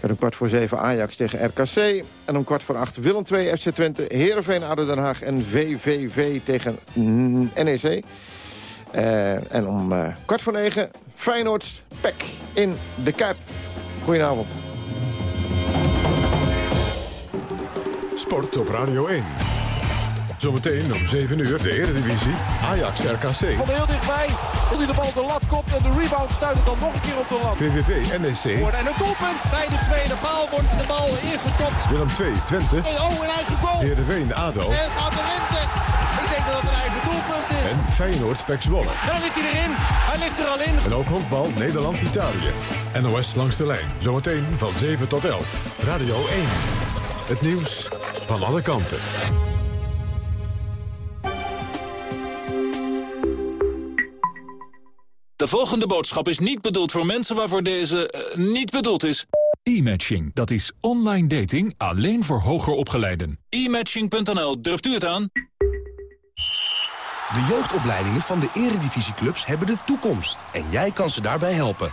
[SPEAKER 11] Met een kwart voor 7 Ajax tegen RKC. En om kwart voor 8 Willem 2 FC Twente. Heerenveen ADO Den Haag en VVV tegen NEC. Eh, en om eh, kwart voor 9 Feyenoord Pek in de Kuip. Goedenavond.
[SPEAKER 1] Sport op Radio 1. Zometeen om 7 uur de Eredivisie. Ajax RKC.
[SPEAKER 20] Van heel dichtbij. Wil hij de bal de lat kopt en de rebound stuit het dan nog een keer op de lat.
[SPEAKER 1] VVV NEC.
[SPEAKER 20] En het doelpunt bij de tweede paal wordt de bal ingekopt.
[SPEAKER 1] Willem 2 Twente.
[SPEAKER 20] Hey, oh, een eigen goal.
[SPEAKER 1] Heerenveen ADO.
[SPEAKER 20] En gaat erin zeg. Ik denk dat het een eigen doelpunt is.
[SPEAKER 1] En Feyenoord Pek Zwolle.
[SPEAKER 20] Daar ligt hij erin. Hij ligt er al in.
[SPEAKER 1] En ook honkbal Nederland-Italië. NOS langs de lijn. Zometeen van 7 tot 11. Radio 1. Het nieuws van alle kanten.
[SPEAKER 21] De volgende boodschap is niet bedoeld voor mensen waarvoor deze eh, niet bedoeld is.
[SPEAKER 22] E-matching, dat is online dating alleen voor hoger opgeleiden.
[SPEAKER 21] E-matching.nl, durft u het aan?
[SPEAKER 23] De jeugdopleidingen van de eredivisieclubs hebben de toekomst. En jij kan ze daarbij helpen.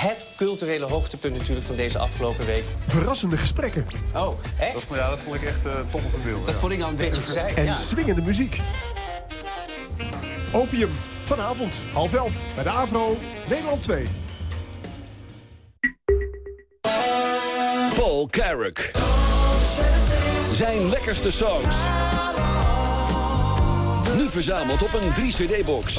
[SPEAKER 24] Het culturele hoogtepunt natuurlijk van deze afgelopen week.
[SPEAKER 25] Verrassende gesprekken.
[SPEAKER 24] Oh, echt?
[SPEAKER 25] Dat, ja, dat vond ik echt uh, top van beeld.
[SPEAKER 24] Dat vond ik al een beetje verzeild.
[SPEAKER 25] En
[SPEAKER 24] ja.
[SPEAKER 25] swingende muziek. Opium, vanavond, half elf, bij de AVRO, Nederland 2.
[SPEAKER 22] Paul Carrick. Zijn lekkerste songs. Nu verzameld op een 3-cd-box.